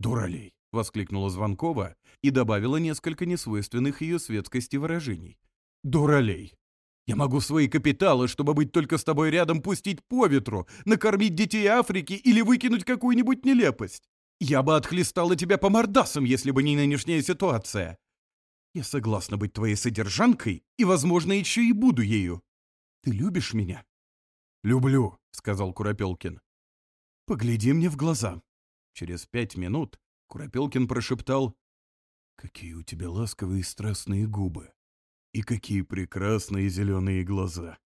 «Дуралей, воскликнула Звонкова и добавила несколько несвойственных ее светскости выражений. «Дуралей! Я могу свои капиталы, чтобы быть только с тобой рядом, пустить по ветру, накормить детей Африки или выкинуть какую-нибудь нелепость! Я бы отхлестала тебя по мордасам, если бы не нынешняя ситуация! Я согласна быть твоей содержанкой и, возможно, еще и буду ею. Ты любишь меня?» «Люблю», — сказал Куропелкин. «Погляди мне в глаза». Через пять минут Курапелкин прошептал. «Какие у тебя ласковые и страстные губы! И какие прекрасные зеленые глаза!»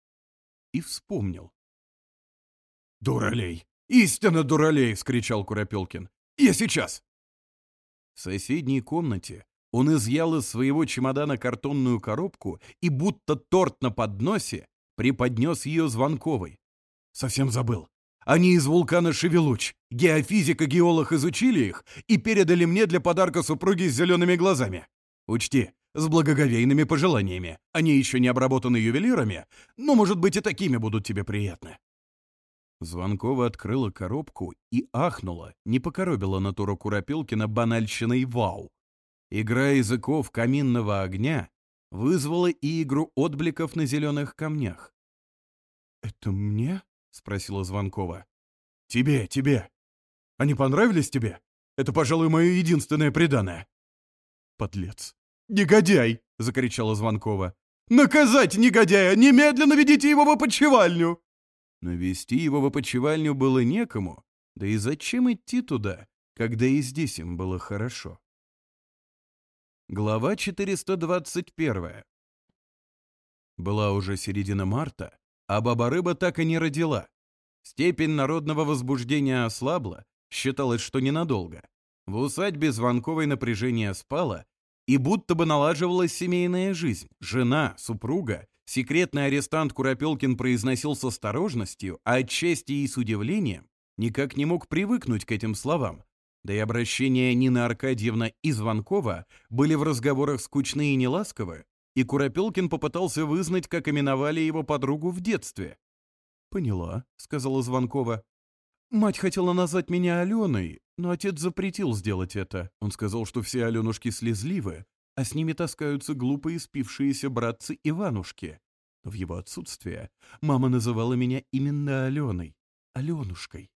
И вспомнил. «Дуралей! Истинно дуралей!» — скричал Курапелкин. «Я сейчас!» В соседней комнате он изъял из своего чемодана картонную коробку и будто торт на подносе преподнес ее Звонковой. «Совсем забыл. Они из вулкана Шевелуч. Геофизик и геолог изучили их и передали мне для подарка супруги с зелеными глазами. Учти, с благоговейными пожеланиями. Они еще не обработаны ювелирами, но, может быть, и такими будут тебе приятны». Звонкова открыла коробку и ахнула, не покоробила натуру Куропилкина банальщиной вау. Игра языков каминного огня вызвала и игру отбликов на зеленых камнях. «Это мне?» спросила Звонкова. «Тебе, тебе. Они понравились тебе? Это, пожалуй, мое единственное преданное». «Подлец! Негодяй!» — закричала Звонкова. «Наказать негодяя! Немедленно ведите его в опочивальню!» Но вести его в опочивальню было некому. Да и зачем идти туда, когда и здесь им было хорошо? Глава 421. Была уже середина марта, а баба-рыба так и не родила. Степень народного возбуждения ослабла, считалось, что ненадолго. В усадьбе Звонковой напряжение спало, и будто бы налаживалась семейная жизнь. Жена, супруга, секретный арестант Куропелкин произносил с осторожностью, а отчасти и с удивлением, никак не мог привыкнуть к этим словам. Да и обращения Нины Аркадьевна и Звонкова были в разговорах скучные и неласковы, и Куропелкин попытался вызнать, как именовали его подругу в детстве. «Поняла», — сказала Звонкова. «Мать хотела назвать меня Аленой, но отец запретил сделать это. Он сказал, что все Аленушки слезливы, а с ними таскаются глупые спившиеся братцы Иванушки. Но в его отсутствие мама называла меня именно Аленой, Аленушкой».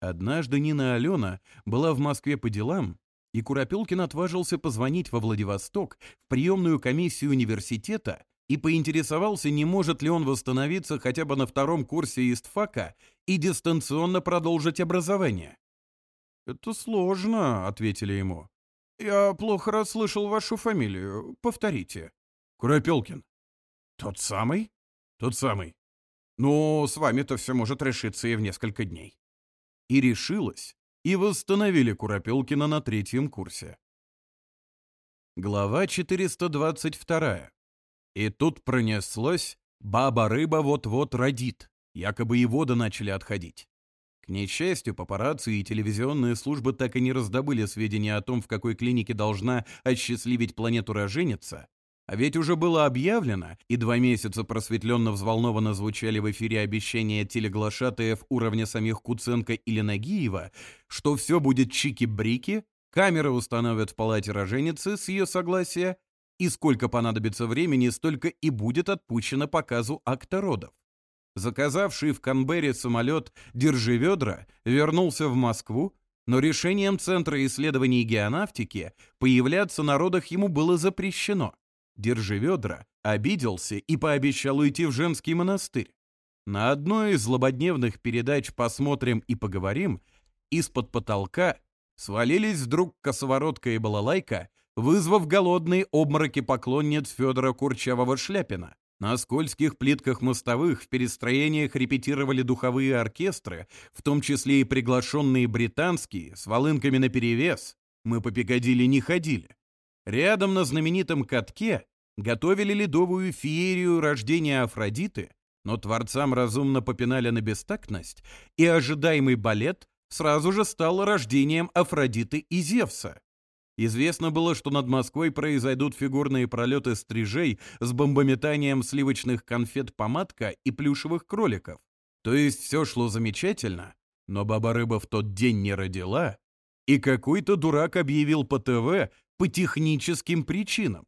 Однажды Нина Алена была в Москве по делам Куропелкин отважился позвонить во Владивосток в приемную комиссию университета и поинтересовался, не может ли он восстановиться хотя бы на втором курсе ИСТФАКа и дистанционно продолжить образование. «Это сложно», — ответили ему. «Я плохо расслышал вашу фамилию. Повторите». «Куропелкин». «Тот самый?» «Тот самый». «Ну, с вами-то все может решиться и в несколько дней». И решилось и восстановили Куропелкина на третьем курсе. Глава 422. И тут пронеслось «Баба-рыба вот-вот родит», якобы и воды начали отходить. К несчастью, папарацци и телевизионные службы так и не раздобыли сведения о том, в какой клинике должна осчастливить планету роженица, а Ведь уже было объявлено, и два месяца просветленно взволнованно звучали в эфире обещания телеглашатаев уровня самих Куценко или Нагиева, что все будет чики-брики, камеры установят в палате роженицы с ее согласия, и сколько понадобится времени, столько и будет отпущено показу акта родов. Заказавший в Канберре самолет «Держи ведра» вернулся в Москву, но решением Центра исследований геонавтики появляться на родах ему было запрещено. Держи ведра, обиделся и пообещал уйти в женский монастырь. На одной из злободневных передач «Посмотрим и поговорим» из-под потолка свалились вдруг косоворотка и балалайка, вызвав голодные обмороки поклонниц Федора Курчавого-Шляпина. На скользких плитках мостовых в перестроениях репетировали духовые оркестры, в том числе и приглашенные британские, с волынками наперевес. Мы по Пикадилли не ходили. Рядом на знаменитом катке готовили ледовую феерию рождения Афродиты, но творцам разумно попинали на бестактность, и ожидаемый балет сразу же стал рождением Афродиты и Зевса. Известно было, что над Москвой произойдут фигурные пролеты стрижей с бомбометанием сливочных конфет помадка и плюшевых кроликов. То есть все шло замечательно, но баба-рыба в тот день не родила, и какой-то дурак объявил по ТВ, по техническим причинам.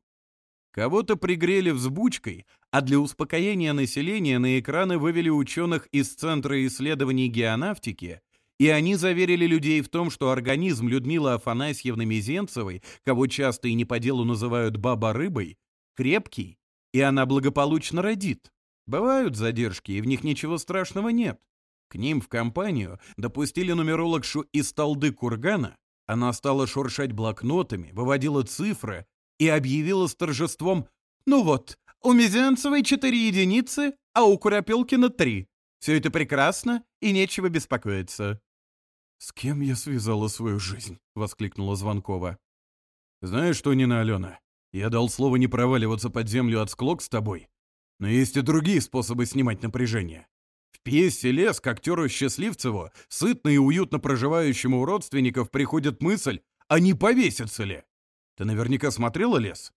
Кого-то пригрели взбучкой, а для успокоения населения на экраны вывели ученых из Центра исследований геонавтики, и они заверили людей в том, что организм Людмилы Афанасьевны Мизенцевой, кого часто и не по делу называют баба-рыбой, крепкий, и она благополучно родит. Бывают задержки, и в них ничего страшного нет. К ним в компанию допустили нумерологшу из Талды Кургана, она стала шуршать блокнотами, выводила цифры и объявила с торжеством «Ну вот, у Мизянцевой четыре единицы, а у Куропелкина три. Все это прекрасно, и нечего беспокоиться». «С кем я связала свою жизнь?» — воскликнула Звонкова. «Знаешь что, Нина Алена, я дал слово не проваливаться под землю от склок с тобой, но есть и другие способы снимать напряжение. В пьесе «Лес» к актеру Счастливцеву, сытно и уютно проживающему у родственников, приходит мысль, а не повесится ли? Ты наверняка смотрела «Лес»?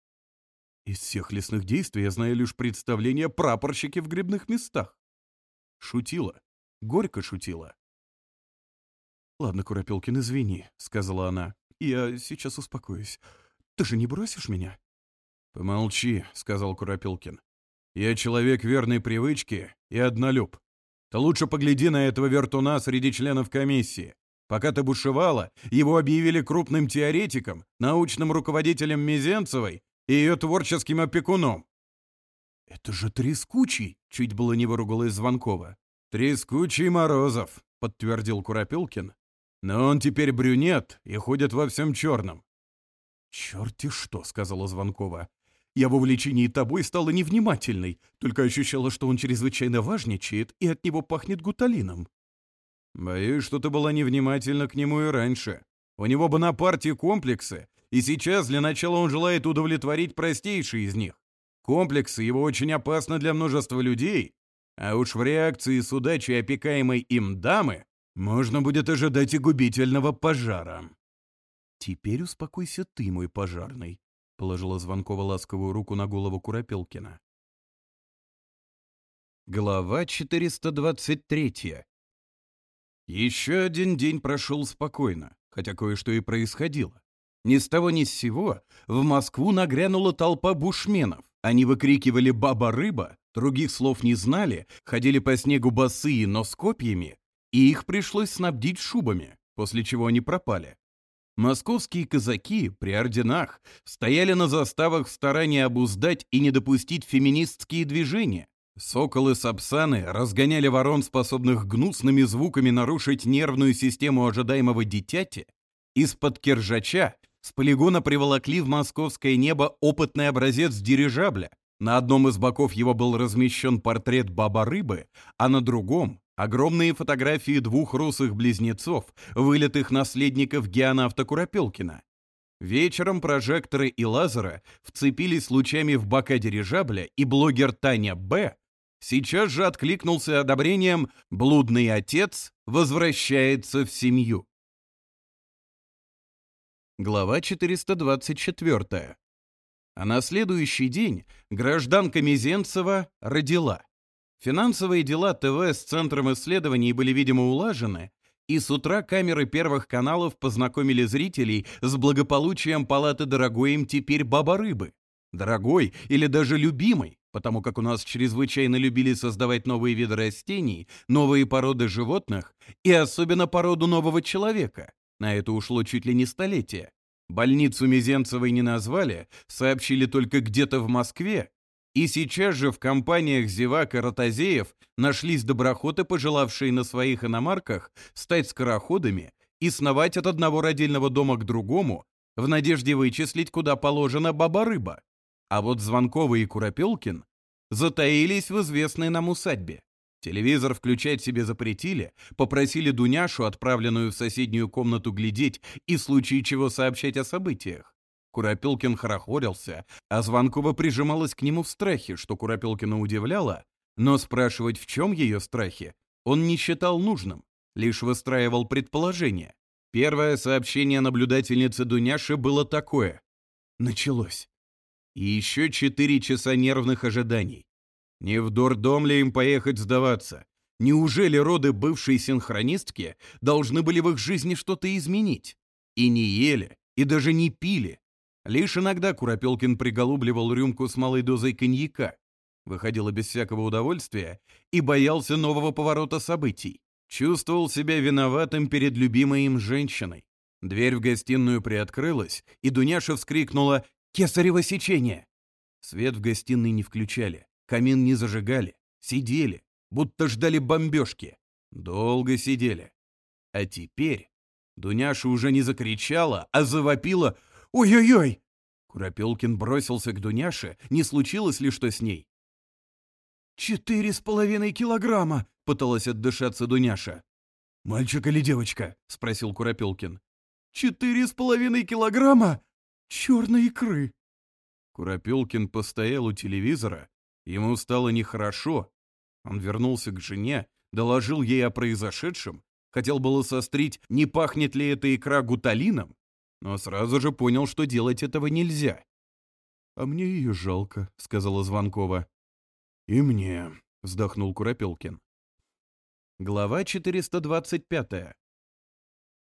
Из всех лесных действий я знаю лишь представление прапорщики в грибных местах. Шутила. Горько шутила. «Ладно, Куропелкин, извини», — сказала она. «Я сейчас успокоюсь. Ты же не бросишь меня?» «Помолчи», — сказал Куропелкин. «Я человек верной привычки и однолюб. Лучше погляди на этого вертуна среди членов комиссии. Пока ты бушевала, его объявили крупным теоретиком, научным руководителем Мизенцевой и ее творческим опекуном. «Это же Трескучий!» — чуть было не выругалась Звонкова. «Трескучий Морозов!» — подтвердил Куропилкин. «Но он теперь брюнет и ходит во всем черном». «Черти что!» — сказала Звонкова. «Я в увлечении тобой стала невнимательной, только ощущала, что он чрезвычайно важничает и от него пахнет гуталином». «Боюсь, что ты была невнимательна к нему и раньше. У него бы на партии комплексы, и сейчас для начала он желает удовлетворить простейшие из них. Комплексы его очень опасны для множества людей, а уж в положила Звонкова ласковую руку на голову Куропелкина. Глава 423. Еще один день прошел спокойно, хотя кое-что и происходило. Ни с того ни с сего в Москву нагрянула толпа бушменов. Они выкрикивали «баба-рыба», других слов не знали, ходили по снегу босые, но с копьями, и их пришлось снабдить шубами, после чего они пропали. Московские казаки при орденах стояли на заставах в старании обуздать и не допустить феминистские движения. Соколы-сапсаны разгоняли ворон, способных гнусными звуками нарушить нервную систему ожидаемого дитяти. Из-под киржача с полигона приволокли в московское небо опытный образец дирижабля. На одном из боков его был размещен портрет баба-рыбы, а на другом Огромные фотографии двух русых близнецов, вылитых наследников Геонавта Куропелкина. Вечером прожекторы и лазеры вцепились лучами в бока дирижабля, и блогер Таня Б. сейчас же откликнулся одобрением «Блудный отец возвращается в семью». Глава 424. А на следующий день гражданка Мизенцева родила. Финансовые дела ТВ с Центром исследований были, видимо, улажены, и с утра камеры первых каналов познакомили зрителей с благополучием палаты дорогой им теперь баба-рыбы. Дорогой или даже любимой, потому как у нас чрезвычайно любили создавать новые виды растений, новые породы животных и особенно породу нового человека. На это ушло чуть ли не столетие. Больницу Мизенцевой не назвали, сообщили только где-то в Москве, и сейчас же в компаниях зевак и ротозеев нашлись доброхоты, пожелавшие на своих иномарках стать скороходами и сновать от одного родильного дома к другому, в надежде вычислить, куда положена баба-рыба. А вот Звонковый и Куропелкин затаились в известной нам усадьбе. Телевизор включать себе запретили, попросили Дуняшу, отправленную в соседнюю комнату, глядеть и в случае чего сообщать о событиях. Куропилкин хорохорился, а Звонкова прижималась к нему в страхе, что Куропилкина удивляло, но спрашивать, в чем ее страхи, он не считал нужным, лишь выстраивал предположение. Первое сообщение наблюдательницы Дуняши было такое. Началось. И еще четыре часа нервных ожиданий. Не в дурдом ли им поехать сдаваться? Неужели роды бывшей синхронистки должны были в их жизни что-то изменить? И не ели, и даже не пили, Лишь иногда Куропелкин приголубливал рюмку с малой дозой коньяка, выходил без всякого удовольствия и боялся нового поворота событий. Чувствовал себя виноватым перед любимой им женщиной. Дверь в гостиную приоткрылась, и Дуняша вскрикнула «Кесарево сечение!». Свет в гостиной не включали, камин не зажигали, сидели, будто ждали бомбежки. Долго сидели. А теперь Дуняша уже не закричала, а завопила Ой-ой-ой!» Куропелкин бросился к Дуняше, не случилось ли что с ней. «Четыре с половиной килограмма!» — пыталась отдышаться Дуняша. «Мальчик или девочка?» — спросил Куропелкин. «Четыре с половиной килограмма черной икры!» Куропелкин постоял у телевизора. Ему стало нехорошо. Он вернулся к жене, доложил ей о произошедшем, хотел было сострить, не пахнет ли эта икра гуталином, но сразу же понял, что делать этого нельзя. «А мне ее жалко», — сказала Звонкова. «И мне», — вздохнул Куропелкин. Глава 425.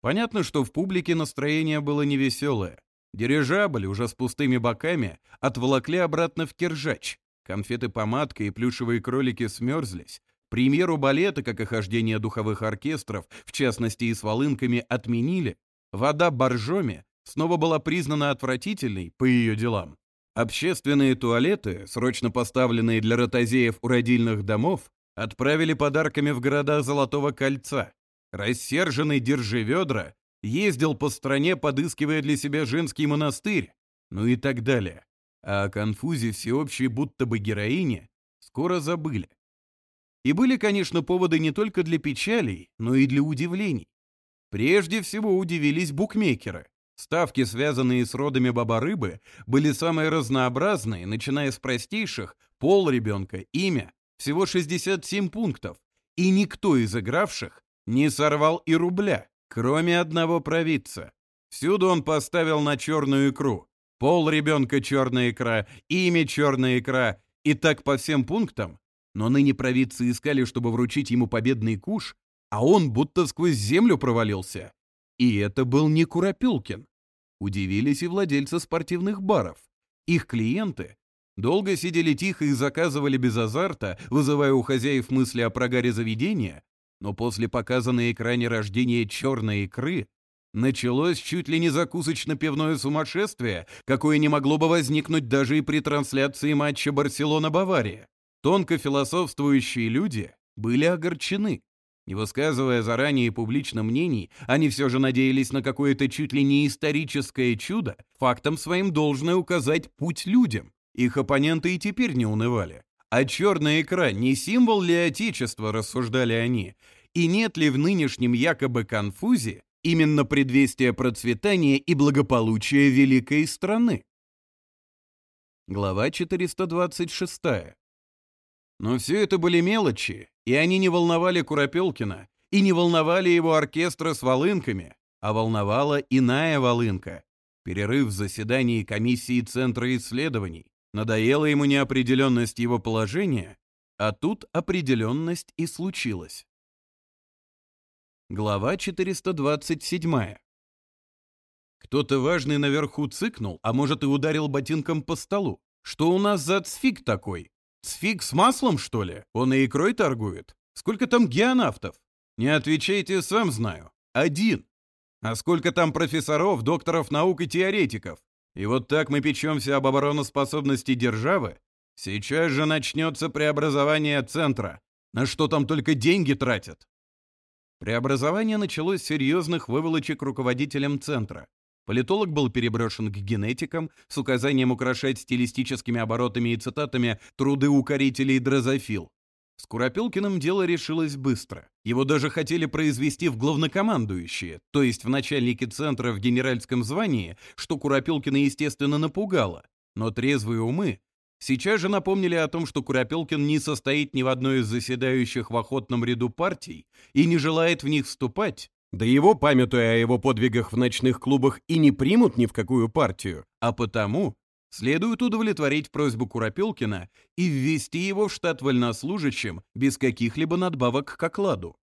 Понятно, что в публике настроение было невеселое. Дирижабль, уже с пустыми боками, отволокли обратно в Киржач. Конфеты помадка и плюшевые кролики смерзлись. Премьеру балета, как и хождение духовых оркестров, в частности и с волынками, отменили, Вода Боржоми снова была признана отвратительной по ее делам. Общественные туалеты, срочно поставленные для ротозеев у родильных домов, отправили подарками в города Золотого Кольца. Рассерженный Держеведра ездил по стране, подыскивая для себя женский монастырь, ну и так далее. А о конфузе всеобщей будто бы героине скоро забыли. И были, конечно, поводы не только для печалей, но и для удивлений. Прежде всего удивились букмекеры. Ставки, связанные с родами баба-рыбы, были самые разнообразные, начиная с простейших «пол ребенка», «имя», всего 67 пунктов, и никто из игравших не сорвал и рубля, кроме одного провидца. Всюду он поставил на черную икру. Пол ребенка черная икра, имя черная икра, и так по всем пунктам. Но ныне провидцы искали, чтобы вручить ему победный куш, а он будто сквозь землю провалился. И это был не Куропилкин. Удивились и владельцы спортивных баров. Их клиенты долго сидели тихо и заказывали без азарта, вызывая у хозяев мысли о прогаре заведения, но после показа на экране рождения черной икры началось чуть ли не закусочно-пивное сумасшествие, какое не могло бы возникнуть даже и при трансляции матча Барселона-Бавария. Тонко философствующие люди были огорчены. Не высказывая заранее публично мнений, они все же надеялись на какое-то чуть ли не историческое чудо, фактом своим должны указать путь людям. Их оппоненты и теперь не унывали. А черная экран не символ ли Отечества, рассуждали они, и нет ли в нынешнем якобы конфузе именно предвестия процветания и благополучия великой страны? Глава 426. Но все это были мелочи, и они не волновали Куропелкина, и не волновали его оркестра с волынками, а волновала иная волынка. Перерыв в заседании комиссии Центра исследований. Надоела ему неопределенность его положения, а тут определенность и случилась. Глава 427. Кто-то важный наверху цыкнул, а может и ударил ботинком по столу. Что у нас за цфиг такой? Сфиг с маслом, что ли? Он и икрой торгует. Сколько там геонавтов? Не отвечайте, сам знаю. Один. А сколько там профессоров, докторов наук и теоретиков? И вот так мы печемся об обороноспособности державы? Сейчас же начнется преобразование центра. На что там только деньги тратят? Преобразование началось с серьезных выволочек руководителям центра. Политолог был переброшен к генетикам с указанием украшать стилистическими оборотами и цитатами труды укорителей дрозофил. С Куропилкиным дело решилось быстро. Его даже хотели произвести в главнокомандующие, то есть в начальнике центра в генеральском звании, что Куропилкина, естественно, напугало. Но трезвые умы сейчас же напомнили о том, что Куропилкин не состоит ни в одной из заседающих в охотном ряду партий и не желает в них вступать, да его, памятуя о его подвигах в ночных клубах, и не примут ни в какую партию, а потому следует удовлетворить просьбу Куропелкина и ввести его в штат вольнослужащим без каких-либо надбавок к окладу.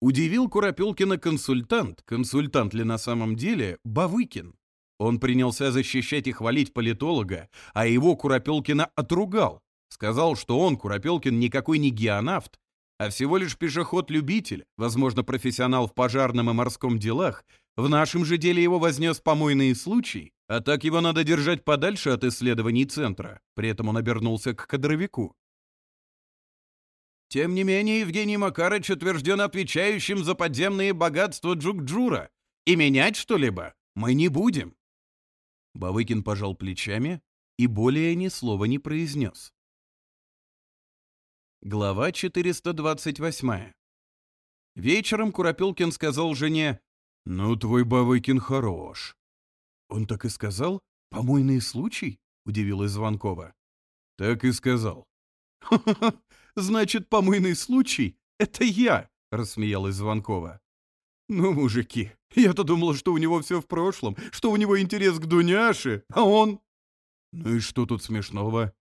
Удивил Куропелкина консультант, консультант ли на самом деле, Бавыкин. Он принялся защищать и хвалить политолога, а его Куропелкина отругал. Сказал, что он, Куропелкин, никакой не геонавт, а А всего лишь пешеход-любитель, возможно, профессионал в пожарном и морском делах, в нашем же деле его вознес помойный случай, а так его надо держать подальше от исследований центра. При этом он обернулся к кадровику. Тем не менее, Евгений Макарыч утвержден отвечающим за подземные богатства Джукджура. И менять что-либо мы не будем. Бавыкин пожал плечами и более ни слова не произнес. Глава 428. Вечером Куропилкин сказал жене, «Ну, твой Бавыкин хорош». «Он так и сказал? Помойный случай?» — удивилась Звонкова. «Так и сказал». значит, помойный случай — это я!» — рассмеялась Звонкова. «Ну, мужики, я-то думала, что у него все в прошлом, что у него интерес к Дуняше, а он...» «Ну и что тут смешного?»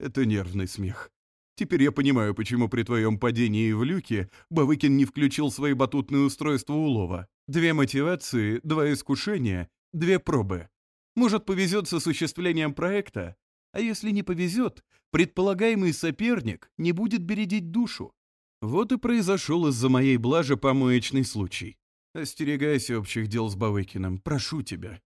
«Это нервный смех», Теперь я понимаю, почему при твоем падении в люке Бавыкин не включил свои батутные устройства улова. Две мотивации, два искушения, две пробы. Может, повезет с осуществлением проекта? А если не повезет, предполагаемый соперник не будет бередить душу. Вот и произошел из-за моей блажи помоечный случай. Остерегайся общих дел с Бавыкиным, прошу тебя.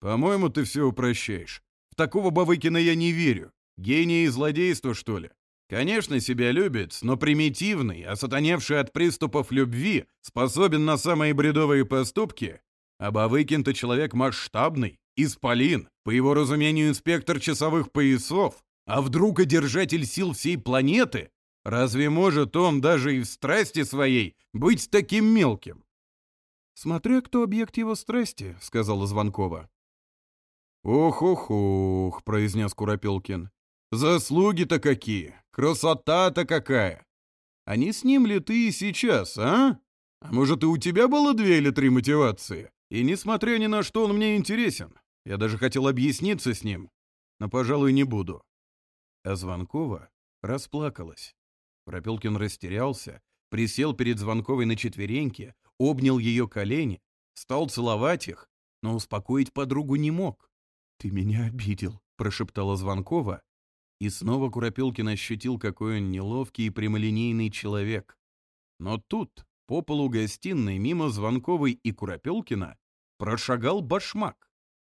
По-моему, ты все упрощаешь. В такого Бавыкина я не верю. Гений и злодейство, что ли? Конечно, себя любит, но примитивный, осатаневший от приступов любви, способен на самые бредовые поступки. А Бавыкин-то человек масштабный, исполин, по его разумению, инспектор часовых поясов, а вдруг одержатель сил всей планеты? Разве может он даже и в страсти своей быть таким мелким? «Смотря кто объект его страсти», — сказала Звонкова. «Ох-ох-ох», — произнес Куропелкин. Заслуги-то какие! Красота-то какая! А не с ним ли ты и сейчас, а? А может, и у тебя было две или три мотивации? И несмотря ни на что, он мне интересен. Я даже хотел объясниться с ним, но, пожалуй, не буду». А Звонкова расплакалась. Пропелкин растерялся, присел перед Звонковой на четвереньки, обнял ее колени, стал целовать их, но успокоить подругу не мог. «Ты меня обидел», — прошептала Звонкова, и снова Куропилкин ощутил, какой он неловкий и прямолинейный человек. Но тут, по полу гостиной, мимо Звонковой и Куропилкина, прошагал башмак.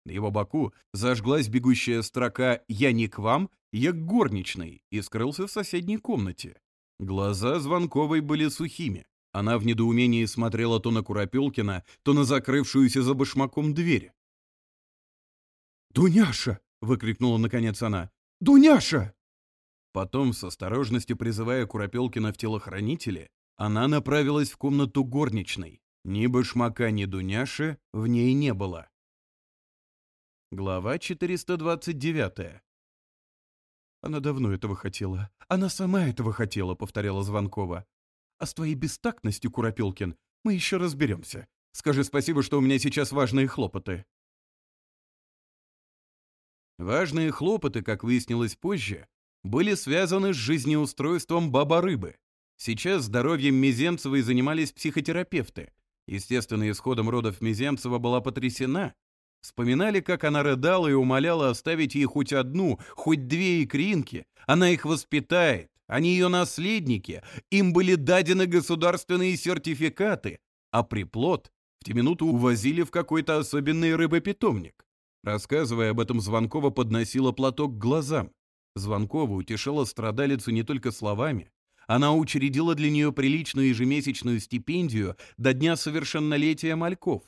На его боку зажглась бегущая строка «Я не к вам, я к горничной» и скрылся в соседней комнате. Глаза Звонковой были сухими. Она в недоумении смотрела то на Куропилкина, то на закрывшуюся за башмаком дверь. «Дуняша!» — выкрикнула наконец она. «Дуняша!» Потом, с осторожностью призывая Куропелкина в телохранители, она направилась в комнату горничной. Ни башмака, ни Дуняши в ней не было. Глава 429. «Она давно этого хотела. Она сама этого хотела», — повторяла Звонкова. «А с твоей бестактностью, Куропелкин, мы еще разберемся. Скажи спасибо, что у меня сейчас важные хлопоты». Важные хлопоты, как выяснилось позже, были связаны с жизнеустройством баба-рыбы. Сейчас здоровьем Миземцевой занимались психотерапевты. Естественно, исходом родов Миземцева была потрясена. Вспоминали, как она рыдала и умоляла оставить ей хоть одну, хоть две икринки. Она их воспитает, они ее наследники, им были дадены государственные сертификаты, а приплод в те минуты увозили в какой-то особенный рыбопитомник. Рассказывая об этом, Звонкова подносила платок к глазам. Звонкова утешала страдалицу не только словами. Она учредила для нее приличную ежемесячную стипендию до дня совершеннолетия мальков.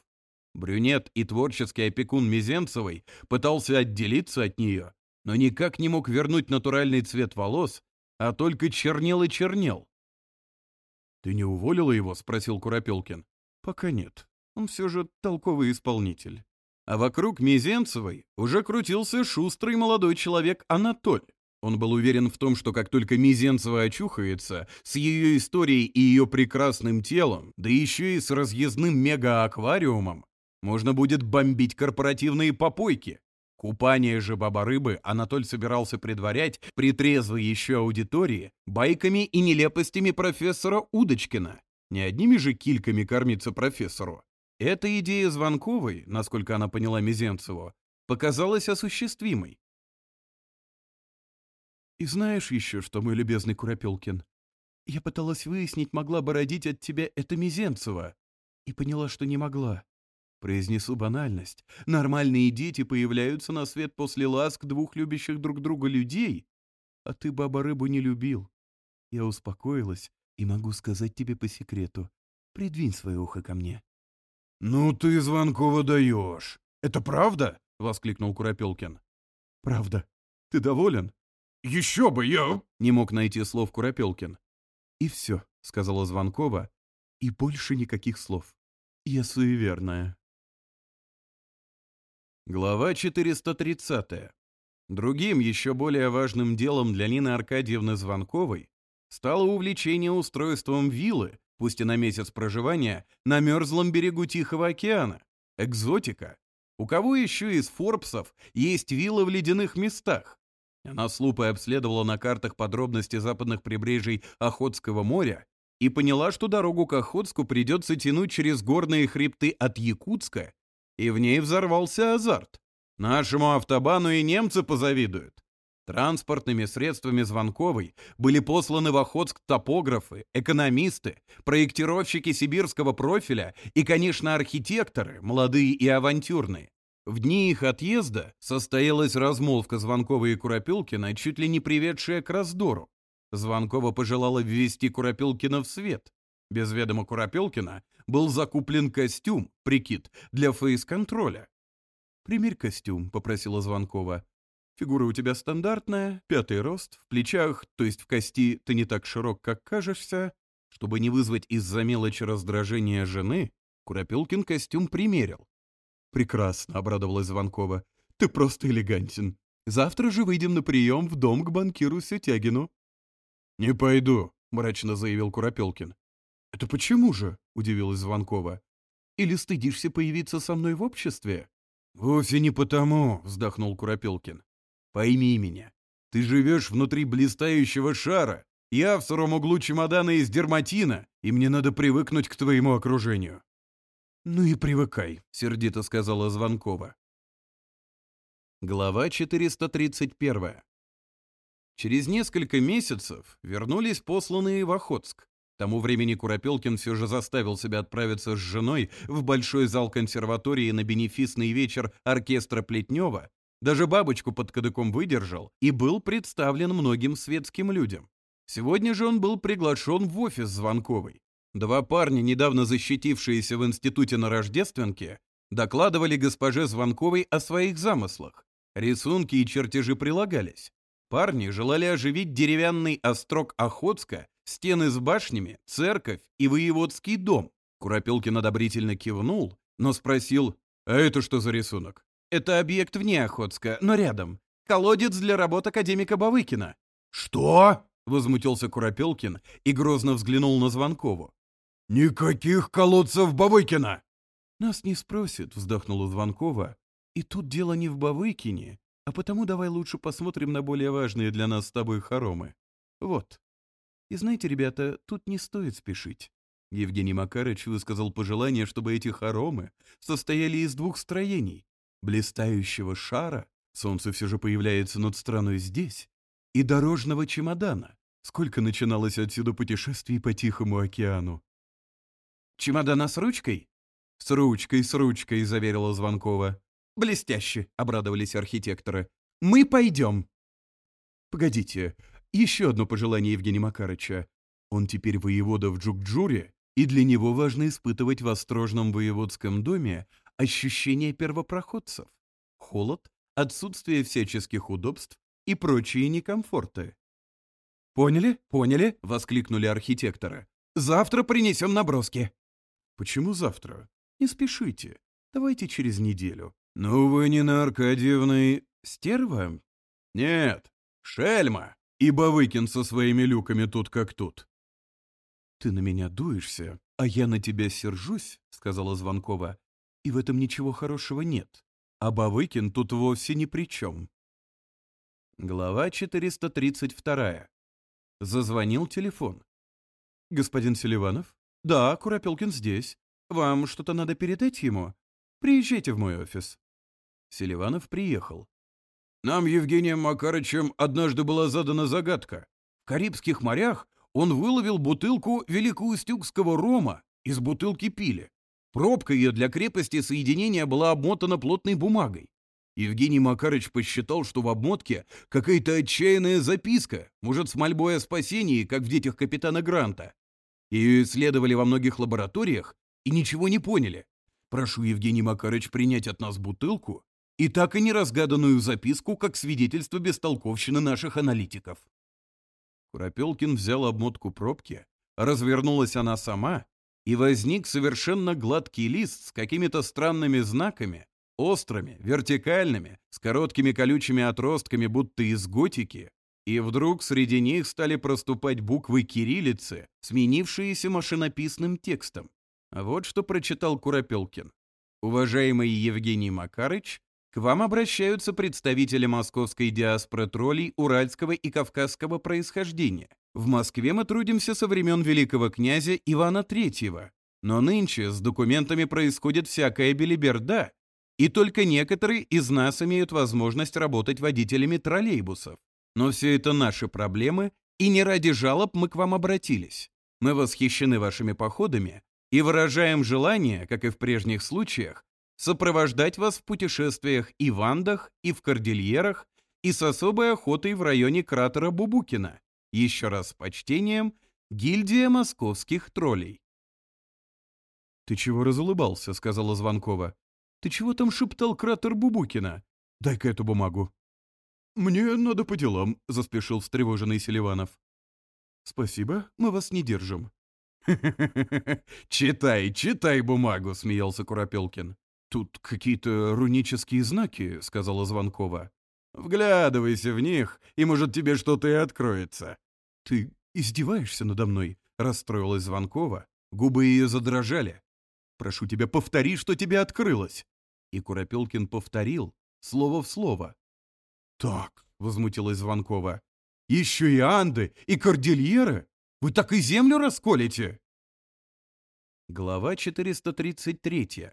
Брюнет и творческий опекун Мизенцевой пытался отделиться от нее, но никак не мог вернуть натуральный цвет волос, а только чернел и чернел. «Ты не уволила его?» — спросил Куропелкин. «Пока нет. Он все же толковый исполнитель». А вокруг Мизенцевой уже крутился шустрый молодой человек Анатоль. Он был уверен в том, что как только Мизенцева очухается, с ее историей и ее прекрасным телом, да еще и с разъездным мега-аквариумом, можно будет бомбить корпоративные попойки. Купание же баба-рыбы Анатоль собирался предварять при трезвой еще аудитории байками и нелепостями профессора Удочкина. Не одними же кильками кормится профессору. Эта идея Звонковой, насколько она поняла Мизенцеву, показалась осуществимой. «И знаешь еще, что, мой любезный Куропелкин, я пыталась выяснить, могла бы родить от тебя это Мизенцева, и поняла, что не могла. Произнесу банальность. Нормальные дети появляются на свет после ласк двух любящих друг друга людей, а ты, баба, рыбу не любил. Я успокоилась и могу сказать тебе по секрету. Придвинь свое ухо ко мне». «Ну ты, Звонкова, даешь! Это правда?» — воскликнул Куропелкин. «Правда. Ты доволен?» «Еще бы я...» — не мог найти слов Куропелкин. «И все», — сказала Звонкова, — «и больше никаких слов. Я суеверная». Глава 430. Другим, еще более важным делом для Нины Аркадьевны Звонковой стало увлечение устройством виллы, пусть и на месяц проживания, на мерзлом берегу Тихого океана. Экзотика. У кого еще из Форбсов есть вилла в ледяных местах? Она с лупой обследовала на картах подробности западных прибрежей Охотского моря и поняла, что дорогу к Охотску придется тянуть через горные хребты от Якутска, и в ней взорвался азарт. Нашему автобану и немцы позавидуют. Транспортными средствами Звонковой были посланы в Охотск топографы, экономисты, проектировщики сибирского профиля и, конечно, архитекторы, молодые и авантюрные. В дни их отъезда состоялась размолвка Звонкова и Куропилкина, чуть ли не приведшая к раздору. Звонкова пожелала ввести Куропилкина в свет. Без ведома Куропилкина был закуплен костюм, прикид, для фейс-контроля. «Примерь костюм», — попросила Звонкова. Фигура у тебя стандартная, пятый рост, в плечах, то есть в кости, ты не так широк, как кажешься. Чтобы не вызвать из-за мелочи раздражения жены, Куропелкин костюм примерил. «Прекрасно», — обрадовалась Звонкова. «Ты просто элегантен. Завтра же выйдем на прием в дом к банкиру Сетягину». «Не пойду», — мрачно заявил Куропелкин. «Это почему же?» — удивилась Звонкова. «Или стыдишься появиться со мной в обществе?» «Вовсе не потому», — вздохнул Куропелкин. Пойми меня, ты живешь внутри блистающего шара. Я в сыром углу чемодана из дерматина, и мне надо привыкнуть к твоему окружению». «Ну и привыкай», — сердито сказала Звонкова. Глава 431. Через несколько месяцев вернулись посланные в Охотск. К тому времени Куропелкин все же заставил себя отправиться с женой в большой зал консерватории на бенефисный вечер оркестра Плетнева, даже бабочку под кадыком выдержал и был представлен многим светским людям. Сегодня же он был приглашен в офис Звонковой. Два парня, недавно защитившиеся в институте на Рождественке, докладывали госпоже Звонковой о своих замыслах. Рисунки и чертежи прилагались. Парни желали оживить деревянный острог Охотска, стены с башнями, церковь и воеводский дом. Куропелкин одобрительно кивнул, но спросил, «А это что за рисунок?» Это объект вне Охотска, но рядом. Колодец для работ академика Бавыкина. Что? Возмутился Куропелкин и грозно взглянул на Звонкову. «Никаких колодцев Бавыкина!» «Нас не спросят», — вздохнула Звонкова. «И тут дело не в Бавыкине, а потому давай лучше посмотрим на более важные для нас с тобой хоромы. Вот. И знаете, ребята, тут не стоит спешить. Евгений Макарыч высказал пожелание, чтобы эти хоромы состояли из двух строений, блистающего шара, солнце все же появляется над страной здесь, и дорожного чемодана, сколько начиналось отсюда путешествий по Тихому океану. «Чемодана с ручкой?» «С ручкой, с ручкой», — заверила Звонкова. «Блестяще», — обрадовались архитекторы. «Мы пойдем». «Погодите, еще одно пожелание Евгения Макарыча. Он теперь воевода в Джукджуре, и для него важно испытывать в острожном воеводском доме ощущение первопроходцев, холод, отсутствие всяческих удобств и прочие некомфорты. «Поняли, поняли!» — воскликнули архитекторы. «Завтра принесем наброски!» «Почему завтра? Не спешите. Давайте через неделю». «Ну вы не на Аркадьевной стерва?» «Нет, шельма! Ибо выкин со своими люками тут как тут». «Ты на меня дуешься, а я на тебя сержусь», — сказала Звонкова и в этом ничего хорошего нет. А Бавыкин тут вовсе ни при чем. Глава 432. Зазвонил телефон. «Господин Селиванов?» «Да, Куропелкин здесь. Вам что-то надо передать ему? Приезжайте в мой офис». Селиванов приехал. «Нам, Евгением Макарычем, однажды была задана загадка. В Карибских морях он выловил бутылку великоустюгского рома из бутылки пили. Пробка ее для крепости соединения была обмотана плотной бумагой. Евгений Макарыч посчитал, что в обмотке какая-то отчаянная записка, может, с мольбой о спасении, как в детях капитана Гранта. Ее исследовали во многих лабораториях и ничего не поняли. Прошу, Евгений Макарыч, принять от нас бутылку и так и неразгаданную записку, как свидетельство бестолковщины наших аналитиков. Куропелкин взял обмотку пробки, развернулась она сама и возник совершенно гладкий лист с какими-то странными знаками, острыми, вертикальными, с короткими колючими отростками, будто из готики, и вдруг среди них стали проступать буквы кириллицы, сменившиеся машинописным текстом. Вот что прочитал Куропелкин. «Уважаемый Евгений Макарыч, к вам обращаются представители московской диаспоры троллей уральского и кавказского происхождения. В Москве мы трудимся со времен великого князя Ивана III. Но нынче с документами происходит всякая белиберда, и только некоторые из нас имеют возможность работать водителями троллейбусов. Но все это наши проблемы, и не ради жалоб мы к вам обратились. Мы восхищены вашими походами и выражаем желание, как и в прежних случаях, сопровождать вас в путешествиях и в Андах, и в Кордильерах, и с особой охотой в районе кратера Бубукина. Еще раз с почтением, гильдия московских троллей. «Ты чего разулыбался?» — сказала Звонкова. «Ты чего там шептал кратер Бубукина? Дай-ка эту бумагу». «Мне надо по делам», — заспешил встревоженный Селиванов. «Спасибо, мы вас не держим». «Хе -хе -хе читай, читай бумагу», — смеялся Куропелкин. Тут какие-то рунические знаки, — сказала Звонкова. «Вглядывайся в них, и, может, тебе что-то и откроется». «Ты издеваешься надо мной?» — расстроилась Звонкова. Губы ее задрожали. «Прошу тебя, повтори, что тебе открылось!» И Куропелкин повторил, слово в слово. «Так», — возмутилась Звонкова, — «еще и Анды, и Кордильеры! Вы так и землю расколете!» Глава 433.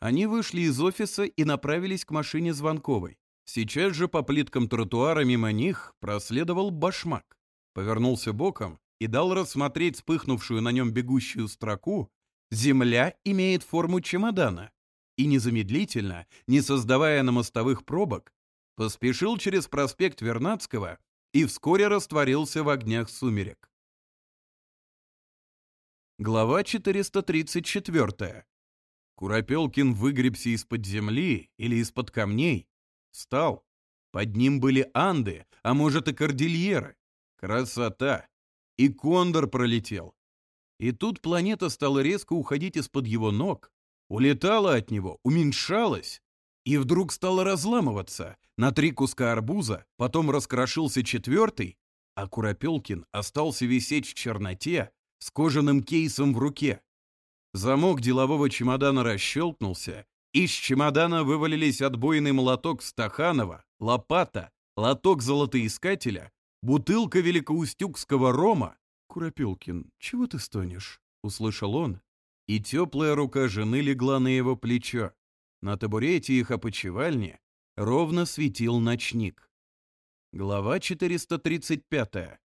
Они вышли из офиса и направились к машине Звонковой. Сейчас же по плиткам тротуара мимо них проследовал башмак. Повернулся боком и дал рассмотреть вспыхнувшую на нем бегущую строку «Земля имеет форму чемодана». И незамедлительно, не создавая на мостовых пробок, поспешил через проспект Вернадского и вскоре растворился в огнях сумерек. Глава 434. Куропелкин выгребся из-под земли или из-под камней. Встал. Под ним были анды, а может и кордильеры. Красота! И кондор пролетел. И тут планета стала резко уходить из-под его ног. Улетала от него, уменьшалась. И вдруг стала разламываться. На три куска арбуза, потом раскрошился четвертый, а Куропелкин остался висеть в черноте с кожаным кейсом в руке. Замок делового чемодана расщелкнулся, из чемодана вывалились отбойный молоток Стаханова, лопата, лоток золотоискателя, бутылка великоустюгского рома. «Куропилкин, чего ты стонешь?» — услышал он. И теплая рука жены легла на его плечо. На табурете их опочивальни ровно светил ночник. Глава 435.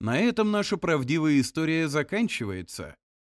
На этом наша правдивая история заканчивается.